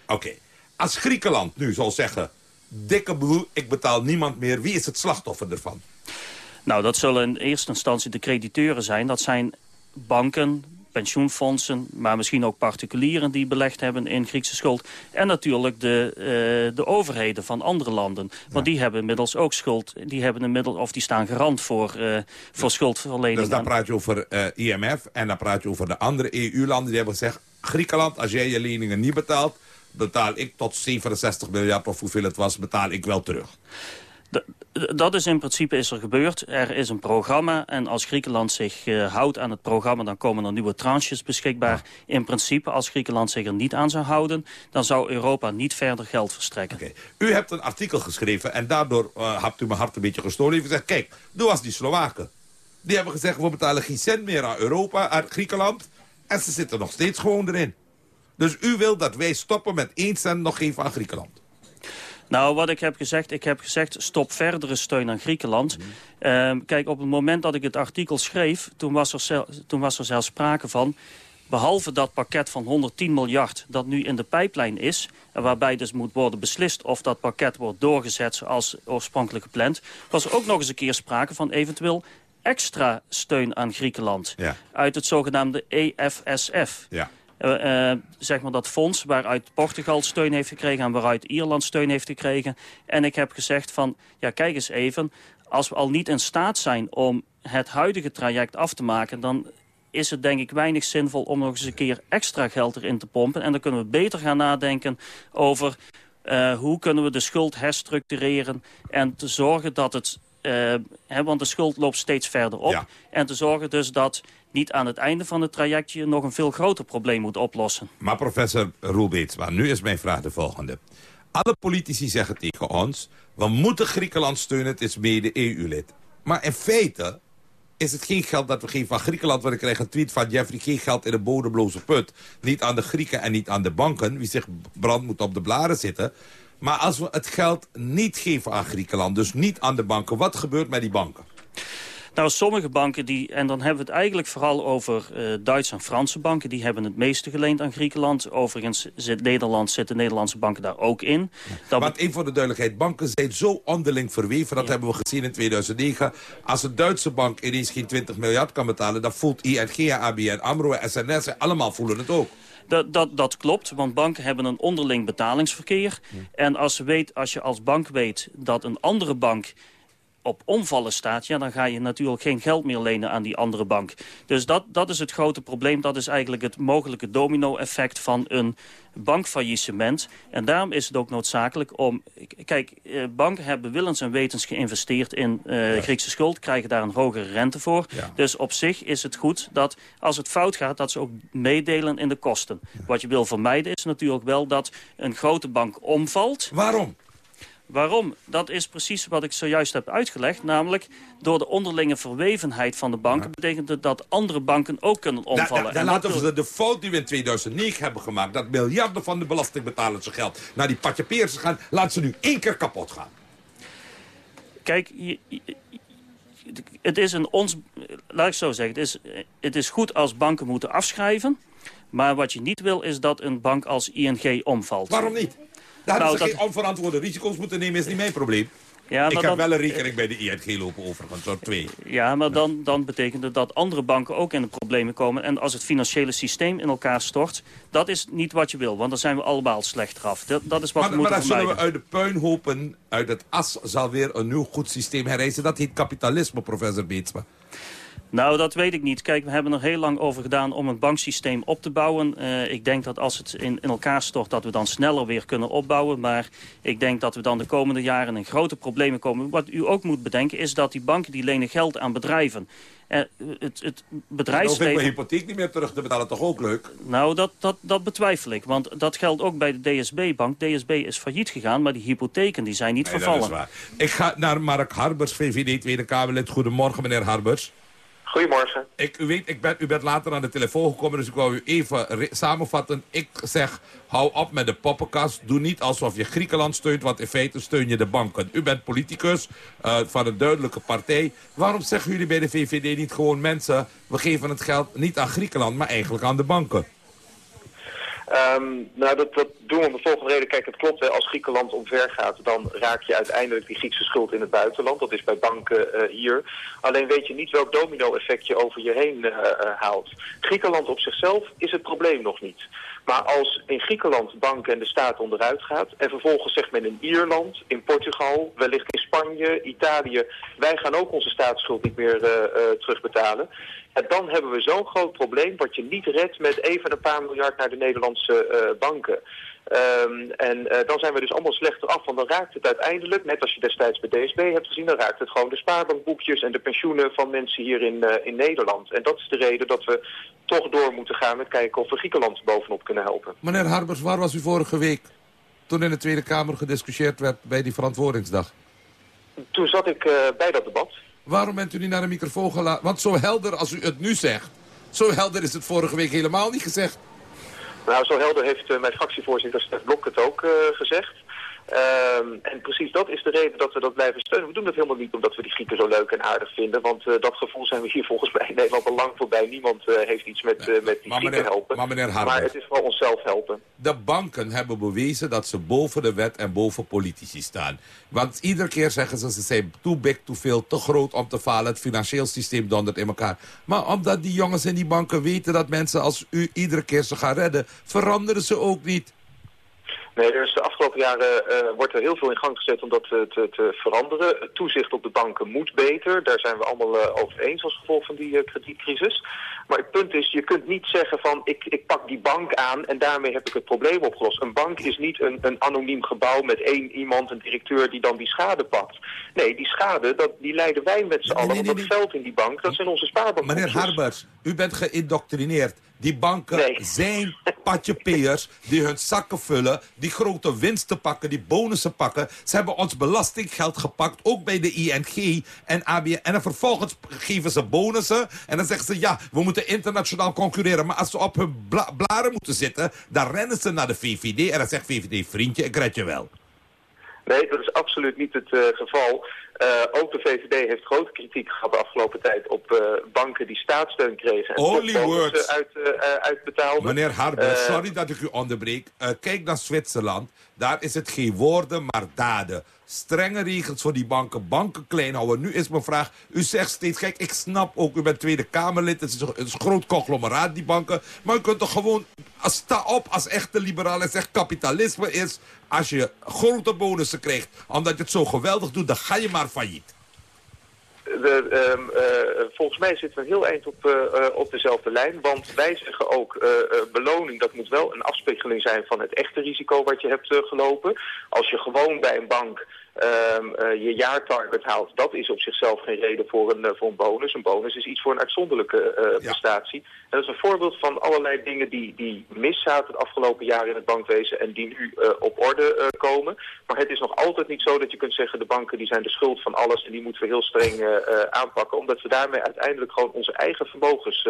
Oké. Als Griekenland nu zal zeggen... dikke boel, ik betaal niemand meer. Wie is het slachtoffer ervan? Nou, dat zullen in eerste instantie de crediteuren zijn. Dat zijn banken, pensioenfondsen, maar misschien ook particulieren die belegd hebben in Griekse schuld. En natuurlijk de, uh, de overheden van andere landen. Want ja. die hebben inmiddels ook schuld. Die hebben inmiddels, of die staan garant voor, uh, voor schuldverlening. Dus dan praat je over uh, IMF en dan praat je over de andere EU-landen die hebben gezegd... Griekenland, als jij je leningen niet betaalt betaal ik tot 67 miljard of hoeveel het was, betaal ik wel terug. Dat is in principe is er gebeurd. Er is een programma en als Griekenland zich uh, houdt aan het programma... dan komen er nieuwe tranches beschikbaar. Ja. In principe, als Griekenland zich er niet aan zou houden... dan zou Europa niet verder geld verstrekken. Okay. U hebt een artikel geschreven en daardoor uh, hebt u mijn hart een beetje gestolen. U heeft gezegd, kijk, doe als die Slowaken. Die hebben gezegd, we betalen geen cent meer aan Europa, aan Griekenland. En ze zitten nog steeds gewoon erin. Dus u wil dat wij stoppen met één cent nog geven aan Griekenland? Nou, wat ik heb gezegd, ik heb gezegd stop verdere steun aan Griekenland. Mm. Uh, kijk, op het moment dat ik het artikel schreef, toen was er, toen was er zelfs sprake van... behalve dat pakket van 110 miljard dat nu in de pijplijn is... en waarbij dus moet worden beslist of dat pakket wordt doorgezet zoals oorspronkelijk gepland... was er ook nog eens een keer sprake van eventueel extra steun aan Griekenland. Ja. Uit het zogenaamde EFSF. Ja. Eh, eh, zeg maar dat fonds waaruit Portugal steun heeft gekregen... en waaruit Ierland steun heeft gekregen. En ik heb gezegd van, ja kijk eens even... als we al niet in staat zijn om het huidige traject af te maken... dan is het denk ik weinig zinvol om nog eens een keer extra geld erin te pompen. En dan kunnen we beter gaan nadenken over... eh, hoe kunnen we de schuld herstructureren en te zorgen dat het... eh, hè, want de schuld loopt steeds verder op. Ja. En te zorgen dus dat niet aan het einde van het traject... je nog een veel groter probleem moet oplossen. Maar professor Roel Beetsma, nu is mijn vraag de volgende. Alle politici zeggen tegen ons... we moeten Griekenland steunen, het is mede EU-lid. Maar in feite is het geen geld dat we geven van Griekenland. Want ik een tweet van Jeffrey, geen geld in de bodemloze put. Niet aan de Grieken en niet aan de banken. Wie zich brand moet op de blaren zitten. Maar als we het geld niet geven aan Griekenland, dus niet aan de banken... wat gebeurt met die banken? Nou, sommige banken, die, en dan hebben we het eigenlijk vooral over eh Duitse en Franse banken... die hebben het meeste geleend aan Griekenland. Overigens zit Nederland, zitten Nederlandse banken daar ook in. Dat Want even voor de duidelijkheid, banken zijn zo onderling verweven. Dat hebben we gezien in 2009. Als een Duitse bank ineens geen 20 miljard kan betalen... dan voelt ING, ABN AMRO en SNS allemaal voelen het ook. Dat, dat, dat klopt, want banken hebben een onderling betalingsverkeer. En als, weet, als je als bank weet dat een andere bank op omvallen staat... ja, dan ga je natuurlijk geen geld meer lenen aan die andere bank. Dus dat, dat is het grote probleem. Dat is eigenlijk het mogelijke domino-effect van een bankfaillissement. En daarom is het ook noodzakelijk om... Kijk, eh, banken hebben willens en wetens geïnvesteerd in eh, Griekse schuld... krijgen daar een hogere rente voor. Dus op zich is het goed dat als het fout gaat... dat ze ook meedelen in de kosten. Wat je wil vermijden is natuurlijk wel dat een grote bank omvalt... Waarom? Waarom? Dat is precies wat ik zojuist heb uitgelegd. Namelijk, door de onderlinge verwevenheid van de banken... betekent het dat andere banken ook kunnen Da- omvallen. da- En Dan dat laten we de, de fout die we in 2009 hebben gemaakt... dat miljarden van de belastingbetalers geld naar die patjepeers gaan... laten ze nu één keer kapot gaan. Kijk, je- je- het is een ons... Laat ik zo zeggen, het is, het is goed als banken moeten afschrijven... maar wat je niet wil is dat een bank als ING omvalt. Waarom niet? Daar Nou, hebben ze dat- geen onverantwoorde risico's moeten nemen, is niet mijn probleem. Ja, ik maar heb dan- wel een rekening bij de ING lopen overigens, zo twee. Ja, maar dan, dan betekent het dat andere banken ook in de problemen komen. En als het financiële systeem in elkaar stort, dat is niet wat je wil. Want dan zijn we allemaal slechter af. Dat, dat is wat Maar, we maar moeten dan zullen we uit de puinhopen, uit het as, zal weer een nieuw goed systeem herrijzen. Dat heet kapitalisme, professor Beetsma. Nou, dat weet ik niet. Kijk, we hebben er heel lang over gedaan om een banksysteem op te bouwen. Eh, ik denk dat als het in, in elkaar stort, dat we dan sneller weer kunnen opbouwen. Maar ik denk dat we dan de komende jaren in grote problemen komen. Wat u ook moet bedenken is dat die banken die lenen geld aan bedrijven. Eh, het, het ik bedrijfsleven... mijn hypotheek niet meer terug te betalen, toch ook leuk? Nou, dat, dat, dat betwijfel ik. Want dat geldt ook bij de DSB-bank. DSB is failliet gegaan, maar die hypotheken die zijn niet Nee, vervallen. is waar. Ik ga naar Mark Harbers, VVD Tweede Kamerlid. Goedemorgen, meneer Harbers. Goedemorgen. Ik, u weet, ik ben, u bent later aan de telefoon gekomen, dus ik wou u even samenvatten. Ik zeg, hou op met de poppenkast. Doe niet alsof je Griekenland steunt, want in feite steun je de banken. U bent politicus eh, van een duidelijke partij. Waarom zeggen jullie bij de VVD niet gewoon mensen... we geven het geld niet aan Griekenland, maar eigenlijk aan de banken? Ehm, nou, dat, dat doen we om de volgende reden. Kijk, het klopt, hè, als Griekenland omver gaat, dan raak je uiteindelijk die Griekse schuld in het buitenland. Dat is bij banken eh, hier. Alleen weet je niet welk domino-effect je over je heen eh, eh, haalt. Griekenland op zichzelf is het probleem nog niet. Maar als in Griekenland banken en de staat onderuit gaat... en vervolgens zegt men in Ierland, in Portugal, wellicht in Spanje, Italië... wij gaan ook onze staatsschuld niet meer terugbetalen... En dan hebben we zo'n groot probleem wat je niet redt met even een paar miljard naar de Nederlandse eh, banken. Ehm, en eh, dan zijn we dus allemaal slechter af, want dan raakt het uiteindelijk, net als je destijds bij DSB hebt gezien, dan raakt het gewoon de spaarbankboekjes en de pensioenen van mensen hier in, eh, in Nederland. En dat is de reden dat we toch door moeten gaan met kijken of we Griekenland bovenop kunnen helpen. Meneer Harbers, waar was u vorige week toen in de Tweede Kamer gediscussieerd werd bij die verantwoordingsdag? Toen zat ik bij dat debat. Waarom bent u niet naar de microfoon gelaten? Want zo helder als u het nu zegt, zo helder is het vorige week helemaal niet gezegd. Nou, zo helder heeft eh, mijn fractievoorzitter Stef Blok het ook eh, gezegd. Ehm, en precies dat is de reden dat we dat blijven steunen. We doen dat helemaal niet omdat we die Grieken zo leuk en aardig vinden. Want uh, dat gevoel zijn we hier volgens mij in Nederland al lang voorbij. Niemand uh, heeft iets met, uh, met die maar Grieken meneer, helpen. Maar, meneer maar het is vooral onszelf helpen. De banken hebben bewezen dat ze boven de wet en boven politici staan. Want iedere keer zeggen ze, ze zijn too big, too veel, te groot om te falen. Het financieel systeem dondert in elkaar. Maar omdat die jongens in die banken weten dat mensen als u iedere keer ze gaan redden, veranderen ze ook niet. Nee, er is de afgelopen jaren uh, wordt er heel veel in gang gezet om dat te, te, te, veranderen. Het toezicht op de banken moet beter. Daar zijn we allemaal uh, over eens als gevolg van die uh, kredietcrisis. Maar het punt is, je kunt niet zeggen van ik, ik pak die bank aan en daarmee heb ik het probleem opgelost. Een bank is niet een, een anoniem gebouw met één iemand, een directeur die dan die schade pakt. Nee, die schade, dat, die leiden wij met z'n allen. nee, nee, Want dat geld in die bank, dat zijn onze spaarbanken. Meneer Harbers, u bent geïndoctrineerd. Die banken Nee. zijn patjepeers die hun zakken vullen, die grote winsten pakken, die bonussen pakken. Ze hebben ons belastinggeld gepakt, ook bij de ING en ABN. En dan vervolgens geven ze bonussen en dan zeggen ze ja, we moeten internationaal concurreren. Maar als ze op hun bla blaren moeten zitten, dan rennen ze naar de VVD en dan zegt VVD, vriendje, ik red je wel. Nee, dat is absoluut niet het uh, geval. Uh, ook de VVD heeft grote kritiek gehad de afgelopen tijd op uh, banken die staatssteun kregen. En Only words. Uit, uitbetaalden. Meneer Eh, Harber, sorry dat ik u onderbreek. kijk naar Zwitserland. Daar is het geen woorden, maar daden. Strenge regels voor die banken. Banken klein houden. Nu is mijn vraag. U zegt steeds, kijk, ik snap ook, u bent Tweede Kamerlid. Het is een, het is een groot conglomeraat, die banken. Maar u kunt toch gewoon, sta op als echte liberaal en zeg kapitalisme is... als je grote bonussen krijgt, omdat je het zo geweldig doet, dan ga je maar failliet. De, um, uh, volgens mij zitten we heel eind op, uh, op dezelfde lijn. Want wij zeggen ook, beloning dat moet wel een afspiegeling zijn van het echte risico wat je hebt gelopen. Als je gewoon bij een bank je jaartarget haalt, dat is op zichzelf geen reden voor een, voor een bonus. Een bonus is iets voor een uitzonderlijke prestatie. Ja. En dat is een voorbeeld van allerlei dingen die, die miszaten het afgelopen jaar in het bankwezen en die nu op orde komen. Maar het is nog altijd niet zo dat je kunt zeggen, de banken die zijn de schuld van alles en die moeten we heel streng aanpakken. Omdat we daarmee uiteindelijk gewoon onze eigen vermogens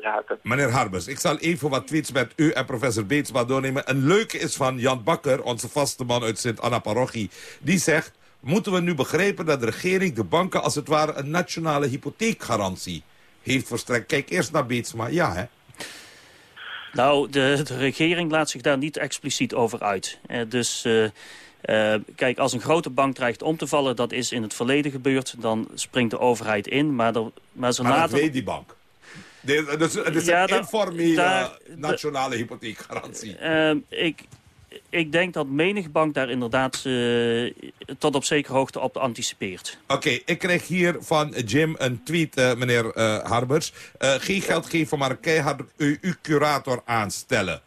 raken. Meneer Harbers, ik zal even wat tweets met u en professor Beetsma doornemen. Een leuke is van Jan Bakker, onze vaste man uit Sint-Anna-parochie. Die zegt, moeten we nu begrijpen dat de regering de banken als het ware een nationale hypotheekgarantie heeft verstrekt. Kijk eerst naar Beetsma, ja hè? Nou, de, de regering laat zich daar niet expliciet over uit. Uh, dus... Uh, uh, kijk, als een grote bank dreigt om te vallen, dat is in het verleden gebeurd. Dan springt de overheid in, maar, er, maar zo maar later... weet die bank. Dus, het is ja, een informele nationale hypotheekgarantie. Uh, ik, ik denk dat menig bank daar inderdaad uh, tot op zekere hoogte op anticipeert. Oké, ik kreeg hier van Jim een tweet, uh, meneer uh, Harbers. geen geld geven, maar keihard uw curator aanstellen.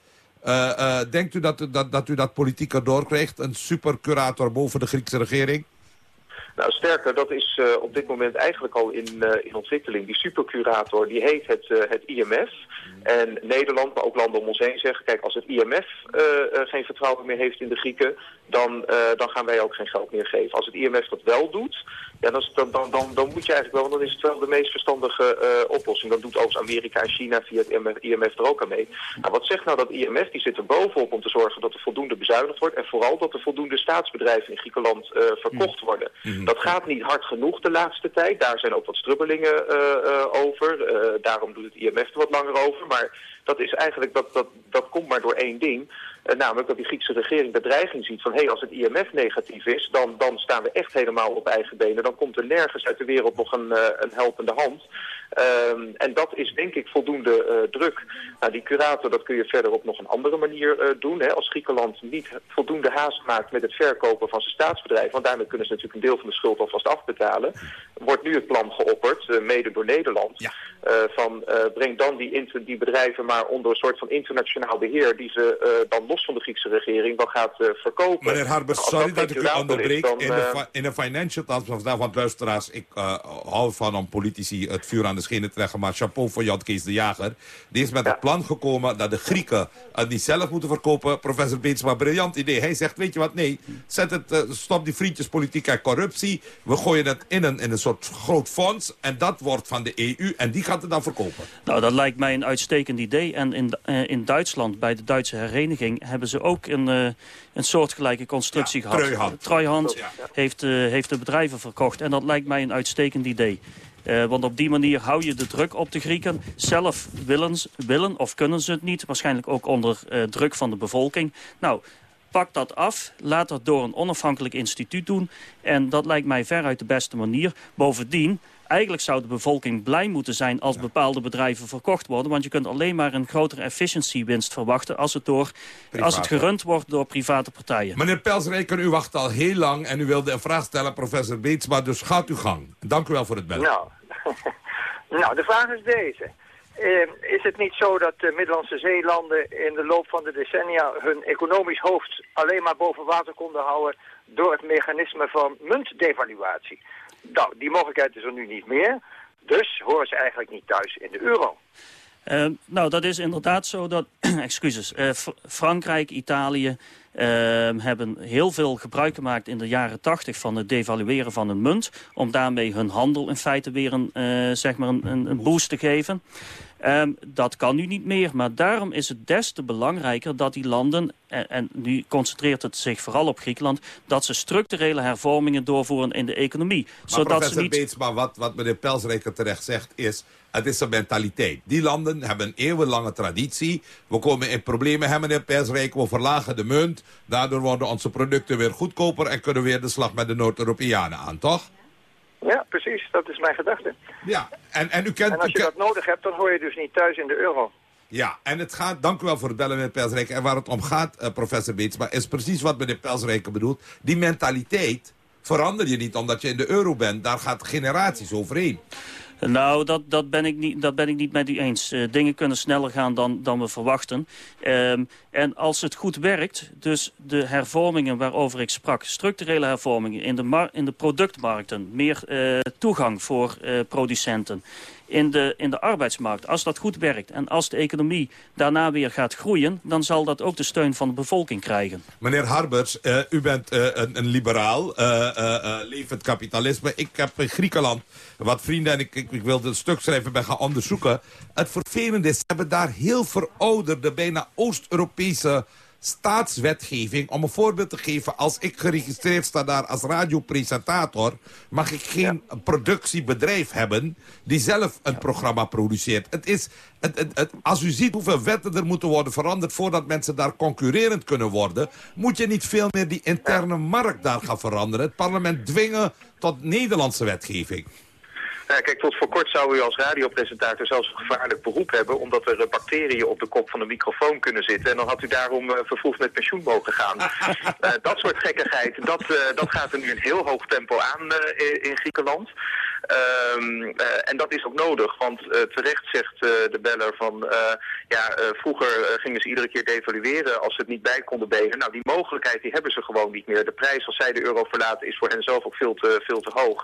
Denkt u dat, dat, dat u dat politieker doorkrijgt? Een supercurator boven de Griekse regering? Nou, sterker, dat is uh, op dit moment eigenlijk al in, uh, in ontwikkeling. Die supercurator, die heet het, uh, het IMF. En Nederland, maar ook landen om ons heen zeggen... kijk, als het IMF geen vertrouwen meer heeft in de Grieken... Dan, dan gaan wij ook geen geld meer geven. Als het IMF dat wel doet, ja, dan, dan, dan, dan moet je eigenlijk wel... want dan is het wel de meest verstandige oplossing. Dan doet ook Amerika en China via het IMF er ook aan mee. Nou, wat zegt nou dat IMF? Die zit er bovenop om te zorgen dat er voldoende bezuinigd wordt... en vooral dat er voldoende staatsbedrijven in Griekenland verkocht worden... Mm. Dat gaat niet hard genoeg de laatste tijd. Daar zijn ook wat strubbelingen over. Daarom doet het IMF er wat langer over. Maar dat is eigenlijk, dat, dat, dat komt maar door één ding. Namelijk dat die Griekse regering de dreiging ziet van... hé, hey, als het IMF negatief is, dan, dan staan we echt helemaal op eigen benen. Dan komt er nergens uit de wereld nog een, een helpende hand. Um, en dat is denk ik voldoende uh, druk. Nou, die curator, dat kun je verder op nog een andere manier doen. Hè. Als Griekenland niet voldoende haast maakt met het verkopen van zijn staatsbedrijf... want daarmee kunnen ze natuurlijk een deel van de schuld alvast afbetalen... wordt nu het plan geopperd, mede door Nederland... Ja. Van breng dan die, die bedrijven maar onder een soort van internationaal beheer... die ze dan los van de Griekse regering dan gaat verkopen. Meneer Harbers, sorry dat, dat ik u onderbreek. In, de in de financial task van luisteraars... ik hou van om politici het vuur aan de schenen te leggen. Maar chapeau voor Jan Kees de Jager. Die is met het plan gekomen dat de Grieken het niet zelf moeten verkopen. Professor Beetsma, briljant idee. Hij zegt, weet je wat, nee, zet het, eh, stop die vriendjespolitiek en corruptie. We gooien het in een, in een soort groot fonds. En dat wordt van de EU en die gaat het dan verkopen. Nou, dat lijkt mij een uitstekend idee. En in, eh, in Duitsland, bij de Duitse hereniging... hebben ze ook een, uh, een soortgelijke constructie gehad. Treuhand heeft, eh, heeft de bedrijven verkocht. En dat lijkt mij een uitstekend idee. Uh, want op die manier hou je de druk op de Grieken. Zelf willen, willen of kunnen ze het niet. Waarschijnlijk ook onder uh, druk van de bevolking. Nou, pak dat af. Laat dat door een onafhankelijk instituut doen. En dat lijkt mij veruit de beste manier. Bovendien, eigenlijk zou de bevolking blij moeten zijn als bepaalde bedrijven verkocht worden. Want je kunt alleen maar een grotere efficiency-winst verwachten als het, door, als het gerund wordt door private partijen. Meneer Pelsreken, u wacht al heel lang en u wilde een vraag stellen, professor Beetsma. Dus gaat uw gang. Dank u wel voor het bellen. Nou, nou de vraag is deze. Uh, is het niet zo dat de Middellandse zeelanden in de loop van de decennia hun economisch hoofd alleen maar boven water konden houden door het mechanisme van muntdevaluatie? Nou, die mogelijkheid is er nu niet meer. Dus horen ze eigenlijk niet thuis in de euro. Uh, nou, dat is inderdaad zo dat, excuses, uh, Frankrijk, Italië uh, hebben heel veel gebruik gemaakt in de jaren tachtig van het devalueren van een munt. Om daarmee hun handel in feite weer een, zeg maar een, een boost te geven. Um, dat kan nu niet meer, maar daarom is het des te belangrijker dat die landen, en, en, nu concentreert het zich vooral op Griekenland, dat ze structurele hervormingen doorvoeren in de economie. Maar zodat professor ze niet... Beetsma, wat, wat meneer Pelsreker terecht zegt is... het is een mentaliteit. Die landen hebben een eeuwenlange traditie. We komen in problemen, hè, meneer Pelsreker, we verlagen de munt. Daardoor worden onze producten weer goedkoper... en kunnen weer de slag met de Noord-Europeanen aan, toch? Ja, precies. Dat is mijn gedachte. Ja, en, en u kent... En als je dat nodig hebt, dan hoor je dus niet thuis in de euro. Ja, en het gaat, dank u wel voor het bellen meneer Pelsreken. En waar het om gaat, uh, professor Beetsma, is precies wat meneer Pelsreken bedoelt. Die mentaliteit verander je niet omdat je in de euro bent. Daar gaat generaties overheen. Nou, dat, dat, ben ik niet, dat ben ik niet met u eens. Uh, dingen kunnen sneller gaan dan, dan we verwachten. Um, en als het goed werkt, dus de hervormingen waarover ik sprak... structurele hervormingen in de, in de productmarkten... meer uh, toegang voor uh, producenten in de, in de arbeidsmarkt. Als dat goed werkt en als de economie daarna weer gaat groeien... dan zal dat ook de steun van de bevolking krijgen. Meneer Harbers, uh, u bent uh, een, liberaal, uh, levend kapitalisme. Ik heb in Griekenland wat vrienden en ik, ik, ik wilde een stuk schrijven bij gaan onderzoeken. Het vervelende is, ze hebben daar heel verouderde, bijna Oost-Europese staatswetgeving. Om een voorbeeld te geven, als ik geregistreerd sta daar als radiopresentator... mag ik geen ja. productiebedrijf hebben die zelf een programma produceert. Het is, het, het, het, als u ziet hoeveel wetten er moeten worden veranderd... voordat mensen daar concurrerend kunnen worden... moet je niet veel meer die interne markt daar gaan veranderen. Het parlement dwingen tot Nederlandse wetgeving. Ja, kijk, tot voor kort zou u als radiopresentator zelfs een gevaarlijk beroep hebben... omdat er bacteriën op de kop van de microfoon kunnen zitten. En dan had u daarom uh, vervroegd met pensioen mogen gaan. uh, dat soort gekkigheid, dat, dat gaat er nu in heel hoog tempo aan in Griekenland. Um, uh, en dat is ook nodig, want uh, terecht zegt uh, de beller van... ja, vroeger gingen ze iedere keer devalueren als ze het niet bij konden benen. Nou, die mogelijkheid die hebben ze gewoon niet meer. De prijs als zij de euro verlaten is voor hen zelf ook veel te, veel te hoog.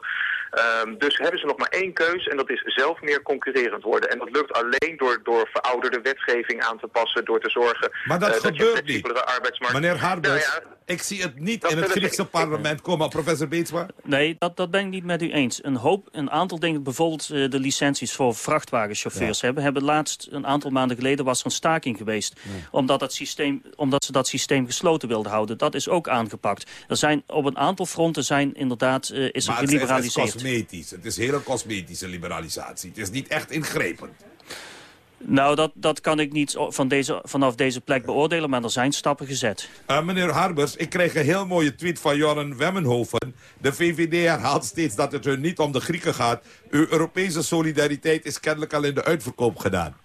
Um, dus hebben ze nog maar één keus en dat is zelf meer concurrerend worden. En dat lukt alleen door, door verouderde wetgeving aan te passen, door te zorgen... Maar dat, dat gebeurt niet. Arbeidsmarkt... Meneer Harbers, nou ja, ik zie het niet in het Griekse parlement komen. Professor Beetsma? Nee, dat, dat ben ik niet met u eens. Een, hoop, een aantal dingen, bijvoorbeeld uh, de licenties voor vrachtwagenchauffeurs... Ja. hebben, hebben laatst, een aantal maanden geleden, was er een staking geweest. Ja. Omdat, dat systeem, omdat ze dat systeem gesloten wilden houden. Dat is ook aangepakt. Er zijn, op een aantal fronten zijn inderdaad, uh, is er geliberaliseerd. Het is cosmetisch. Het is hele cosmetische liberalisatie. Het is niet echt ingrijpend. Nou, dat, dat kan ik niet van deze, vanaf deze plek beoordelen, maar er zijn stappen gezet. Uh, meneer Harbers, ik kreeg een heel mooie tweet van Joran Wemmenhoven. De VVD herhaalt steeds dat het hun niet om de Grieken gaat. Uw Europese solidariteit is kennelijk al in de uitverkoop gedaan.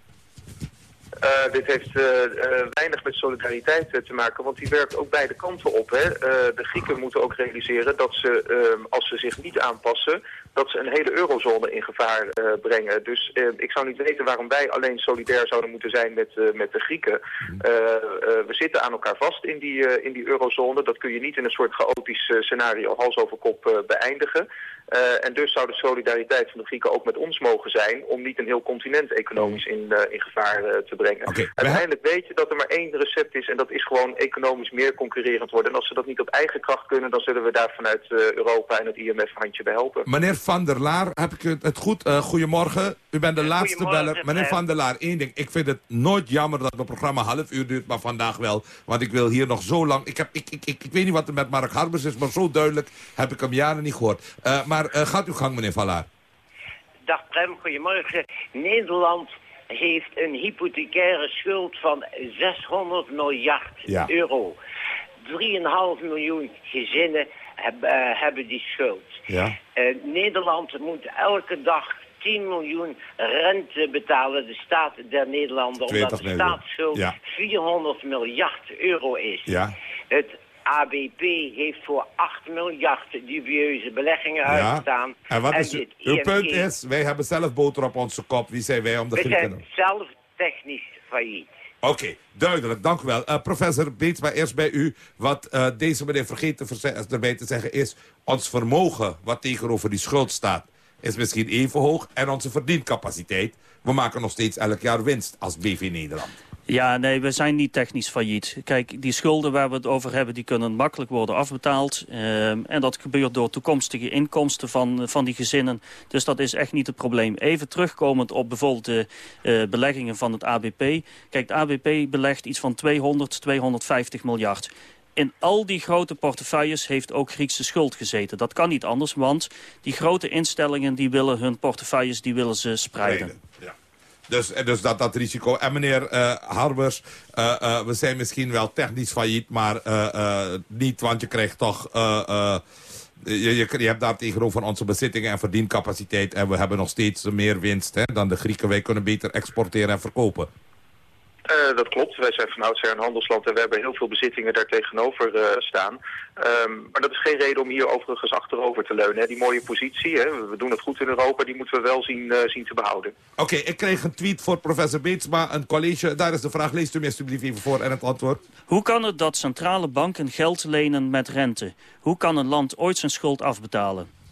Eh, dit heeft eh, eh, weinig met solidariteit eh, te maken, want die werkt ook beide kanten op. Hè? Eh, de Grieken moeten ook realiseren dat ze, ehm, als ze zich niet aanpassen, dat ze een hele eurozone in gevaar eh, brengen. Dus eh, ik zou niet weten waarom wij alleen solidair zouden moeten zijn met, eh, met de Grieken. Eh, we zitten aan elkaar vast in die, in die eurozone. Dat kun je niet in een soort chaotisch scenario hals over kop beëindigen. En dus zou de solidariteit van de Grieken ook met ons mogen zijn... om niet een heel continent economisch in, in gevaar te brengen. Uiteindelijk weet je dat er maar één recept is... en dat is gewoon economisch meer concurrerend worden. En als ze dat niet op eigen kracht kunnen... dan zullen we daar vanuit Europa en het IMF handje bij helpen. Meneer Van der Laar, heb ik het het goed? Eh, goedemorgen. U bent de laatste goedemorgen, beller. Meneer Bram. Van der Laar, één ding. Ik vind het nooit jammer dat het programma half uur duurt, maar vandaag wel. Want ik wil hier nog zo lang... Ik, heb, ik, ik, ik, ik weet niet wat er met Mark Harbers is, maar zo duidelijk heb ik hem jaren niet gehoord. Eh, maar eh, gaat uw gang, meneer Van Laar. Dag Prem, goedemorgen. Nederland heeft een hypothecaire schuld van 600 miljard Ja. euro. 3,5 miljoen gezinnen heb- eh, hebben die schuld. Ja. Eh, Nederland moet elke dag 10 miljoen rente betalen, de staat der Nederlanden, omdat 20 de miljoen. staatsschuld Ja. 400 miljard euro is. Ja. Het ABP heeft voor 8 miljard dubieuze beleggingen Ja. uitgestaan. En wat is uw, punt is, wij hebben zelf boter op onze kop. Wie zijn wij om de We Grieken? zijn zelf technisch failliet. Oké, duidelijk, dank u wel. Eh, professor Beetsma, eerst bij u. Wat eh, deze meneer vergeet te verze- erbij te zeggen is... ons vermogen wat tegenover die schuld staat... is misschien even hoog en onze verdiencapaciteit... we maken nog steeds elk jaar winst als BV Nederland. Ja, nee, we zijn niet technisch failliet. Kijk, die schulden waar we het over hebben, die kunnen makkelijk worden afbetaald. Ehm, en dat gebeurt door toekomstige inkomsten van, van die gezinnen. Dus dat is echt niet het probleem. Even terugkomend op bijvoorbeeld de eh, beleggingen van het ABP. Kijk, het ABP belegt iets van 200, 250 miljard. In al die grote portefeuilles heeft ook Griekse schuld gezeten. Dat kan niet anders, want die grote instellingen die willen hun portefeuilles die willen ze spreiden. Dus, eh, dus dat, dat risico. En meneer eh, Harbers, eh, we zijn misschien wel technisch failliet, maar niet, want je krijgt toch... je, je, je hebt daar tegenover onze bezittingen en verdiencapaciteit... en we hebben nog steeds meer winst hè, dan de Grieken. Wij kunnen beter exporteren en verkopen. Eh, dat klopt. Wij zijn van oudsher een handelsland en we hebben heel veel bezittingen daar tegenover eh, staan. Ehm, maar dat is geen reden om hier overigens achterover te leunen. Hè. Die mooie positie, hè, we doen het goed in Europa, die moeten we wel zien, eh, zien te behouden. Oké, ik kreeg een tweet voor professor Beetsma, een college. Daar is de vraag, leest u me alsjeblieft even voor en het antwoord. Hoe kan het dat centrale banken geld lenen met rente? Hoe kan een land ooit zijn schuld afbetalen?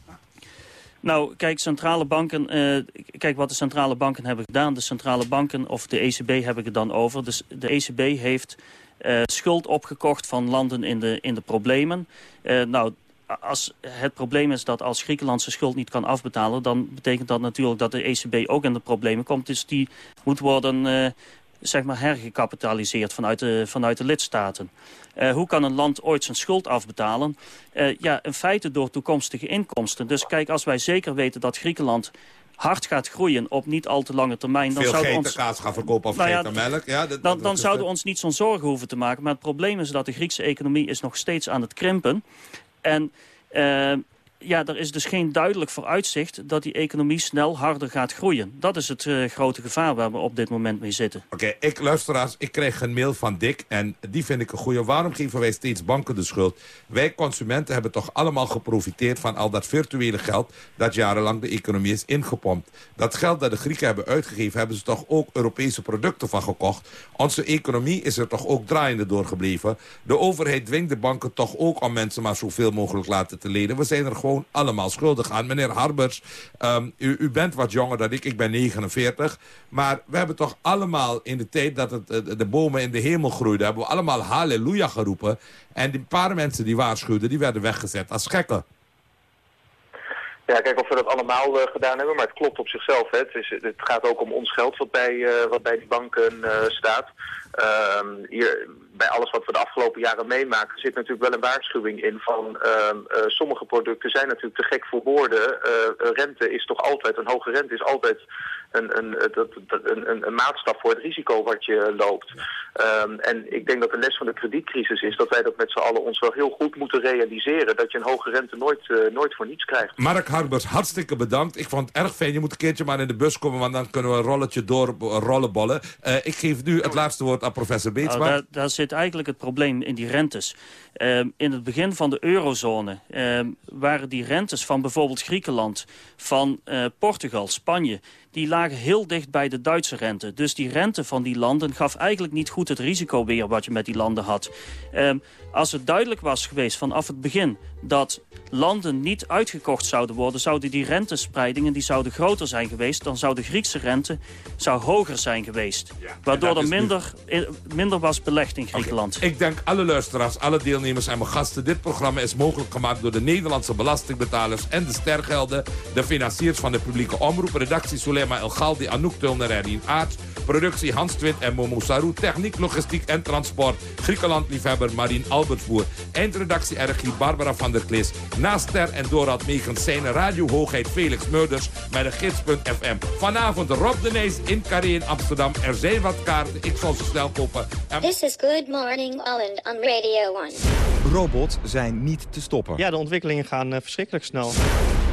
Nou, kijk, centrale banken, eh, kijk wat de centrale banken hebben gedaan. De centrale banken, of de ECB heb ik het dan over. Dus de ECB heeft eh, schuld opgekocht van landen in de, in de problemen. Eh, nou, als het probleem is dat als Griekenland zijn schuld niet kan afbetalen... dan betekent dat natuurlijk dat de ECB ook in de problemen komt. Dus die moet worden zeg maar hergekapitaliseerd vanuit de, vanuit de lidstaten. Eh, hoe kan een land ooit zijn schuld afbetalen? Eh, ja, in feite door toekomstige inkomsten. Dus kijk, als wij zeker weten dat Griekenland hard gaat groeien op niet al te lange termijn... Dan Veel zouden ons... geitenkaas gaan verkopen of Nou ja, geitenmelk. Ja, dat- dan, dan zouden we ons niet zo'n zorgen hoeven te maken. Maar het probleem is dat de Griekse economie is nog steeds aan het krimpen. En eh, ja, er is dus geen duidelijk vooruitzicht dat die economie snel harder gaat groeien. Dat is het eh, grote gevaar waar we op dit moment mee zitten. Oké, ik luisteraars, ik kreeg een mail van Dick en die vind ik een goede. Waarom geven wij steeds banken de schuld? Wij consumenten hebben toch allemaal geprofiteerd van al dat virtuele geld dat jarenlang de economie is ingepompt. Dat geld dat de Grieken hebben uitgegeven, hebben ze toch ook Europese producten van gekocht. Onze economie is er toch ook draaiende doorgebleven. De overheid dwingt de banken toch ook om mensen maar zoveel mogelijk laten te lenen. We zijn er gewoon allemaal schuldig aan. Meneer Harbers, ehm, u, u bent wat jonger dan ik, ik ben 49. Maar we hebben toch allemaal in de tijd dat het, eh, de bomen in de hemel groeiden... hebben we allemaal halleluja geroepen. En die paar mensen die waarschuwden, die werden weggezet als gekken. Ja, kijk of we dat allemaal eh, gedaan hebben, maar het klopt op zichzelf. Hè. Het, is, het gaat ook om ons geld wat bij, eh, wat bij die banken staat. Ehm, hier, bij alles wat we de afgelopen jaren meemaken zit natuurlijk wel een waarschuwing in van ehm, eh, sommige producten zijn natuurlijk te gek voor woorden. Eh, rente is toch altijd, een hoge rente is altijd een, een, eh, een, een, een maatstaf voor het risico wat je loopt. Ehm, en ik denk dat de les van de kredietcrisis is dat wij dat met z'n allen ons wel heel goed moeten realiseren. Dat je een hoge rente nooit, uh, nooit voor niets krijgt. Mark Harbers, hartstikke bedankt. Ik vond het erg fijn. Je moet een keertje maar in de bus komen, want dan kunnen we een rolletje door rollenbollen. Uh, ik geef nu het laatste woord aan professor Beetsma. Nou, daar, daar, zit eigenlijk het probleem in die rentes. Uh, in het begin van de eurozone waren die rentes van bijvoorbeeld Griekenland, van Portugal, Spanje die lagen heel dicht bij de Duitse rente. Dus die rente van die landen gaf eigenlijk niet goed het risico weer wat je met die landen had. Um, als het duidelijk was geweest vanaf het begin dat landen niet uitgekocht zouden worden... zouden die rentespreidingen die zouden groter zijn geweest... dan zou de Griekse rente zou hoger zijn geweest. waardoor er minder, minder was belegd in Griekenland. Ik denk alle luisteraars, alle deelnemers en mijn gasten... dit programma is mogelijk gemaakt door de Nederlandse belastingbetalers... en de stergelden, de financiers van de publieke omroep... redactie Sulema El Galdi, Anouk Tulner en Rien Aarts... productie Hans Twint en Momo Sarou... techniek, logistiek en transport... Griekenland-liefhebber Marien Albertsboer... eindredactie regie Barbara van Naast Ster en Dorad Megens zijn radiohoogheid Felix Meurders met een gids.fm. Vanavond Rob de Nees in Carré in Amsterdam. Er zijn wat kaarten, ik zal ze snel kopen. This is Good Morning Holland on Radio 1. Robots zijn niet te stoppen. Ja, de ontwikkelingen gaan uh, verschrikkelijk snel.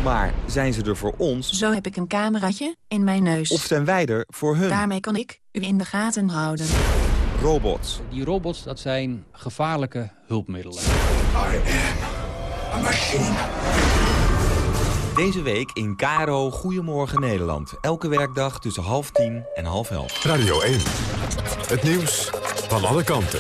Maar zijn ze er voor ons? Zo heb ik een cameraatje in mijn neus. Of zijn wij er voor hun? Daarmee kan ik u in de gaten houden. Robots. Die robots, dat zijn gevaarlijke hulpmiddelen. Deze week in Caro Goedemorgen Nederland. Elke werkdag tussen half tien en half elf. Radio 1. Het nieuws van alle kanten.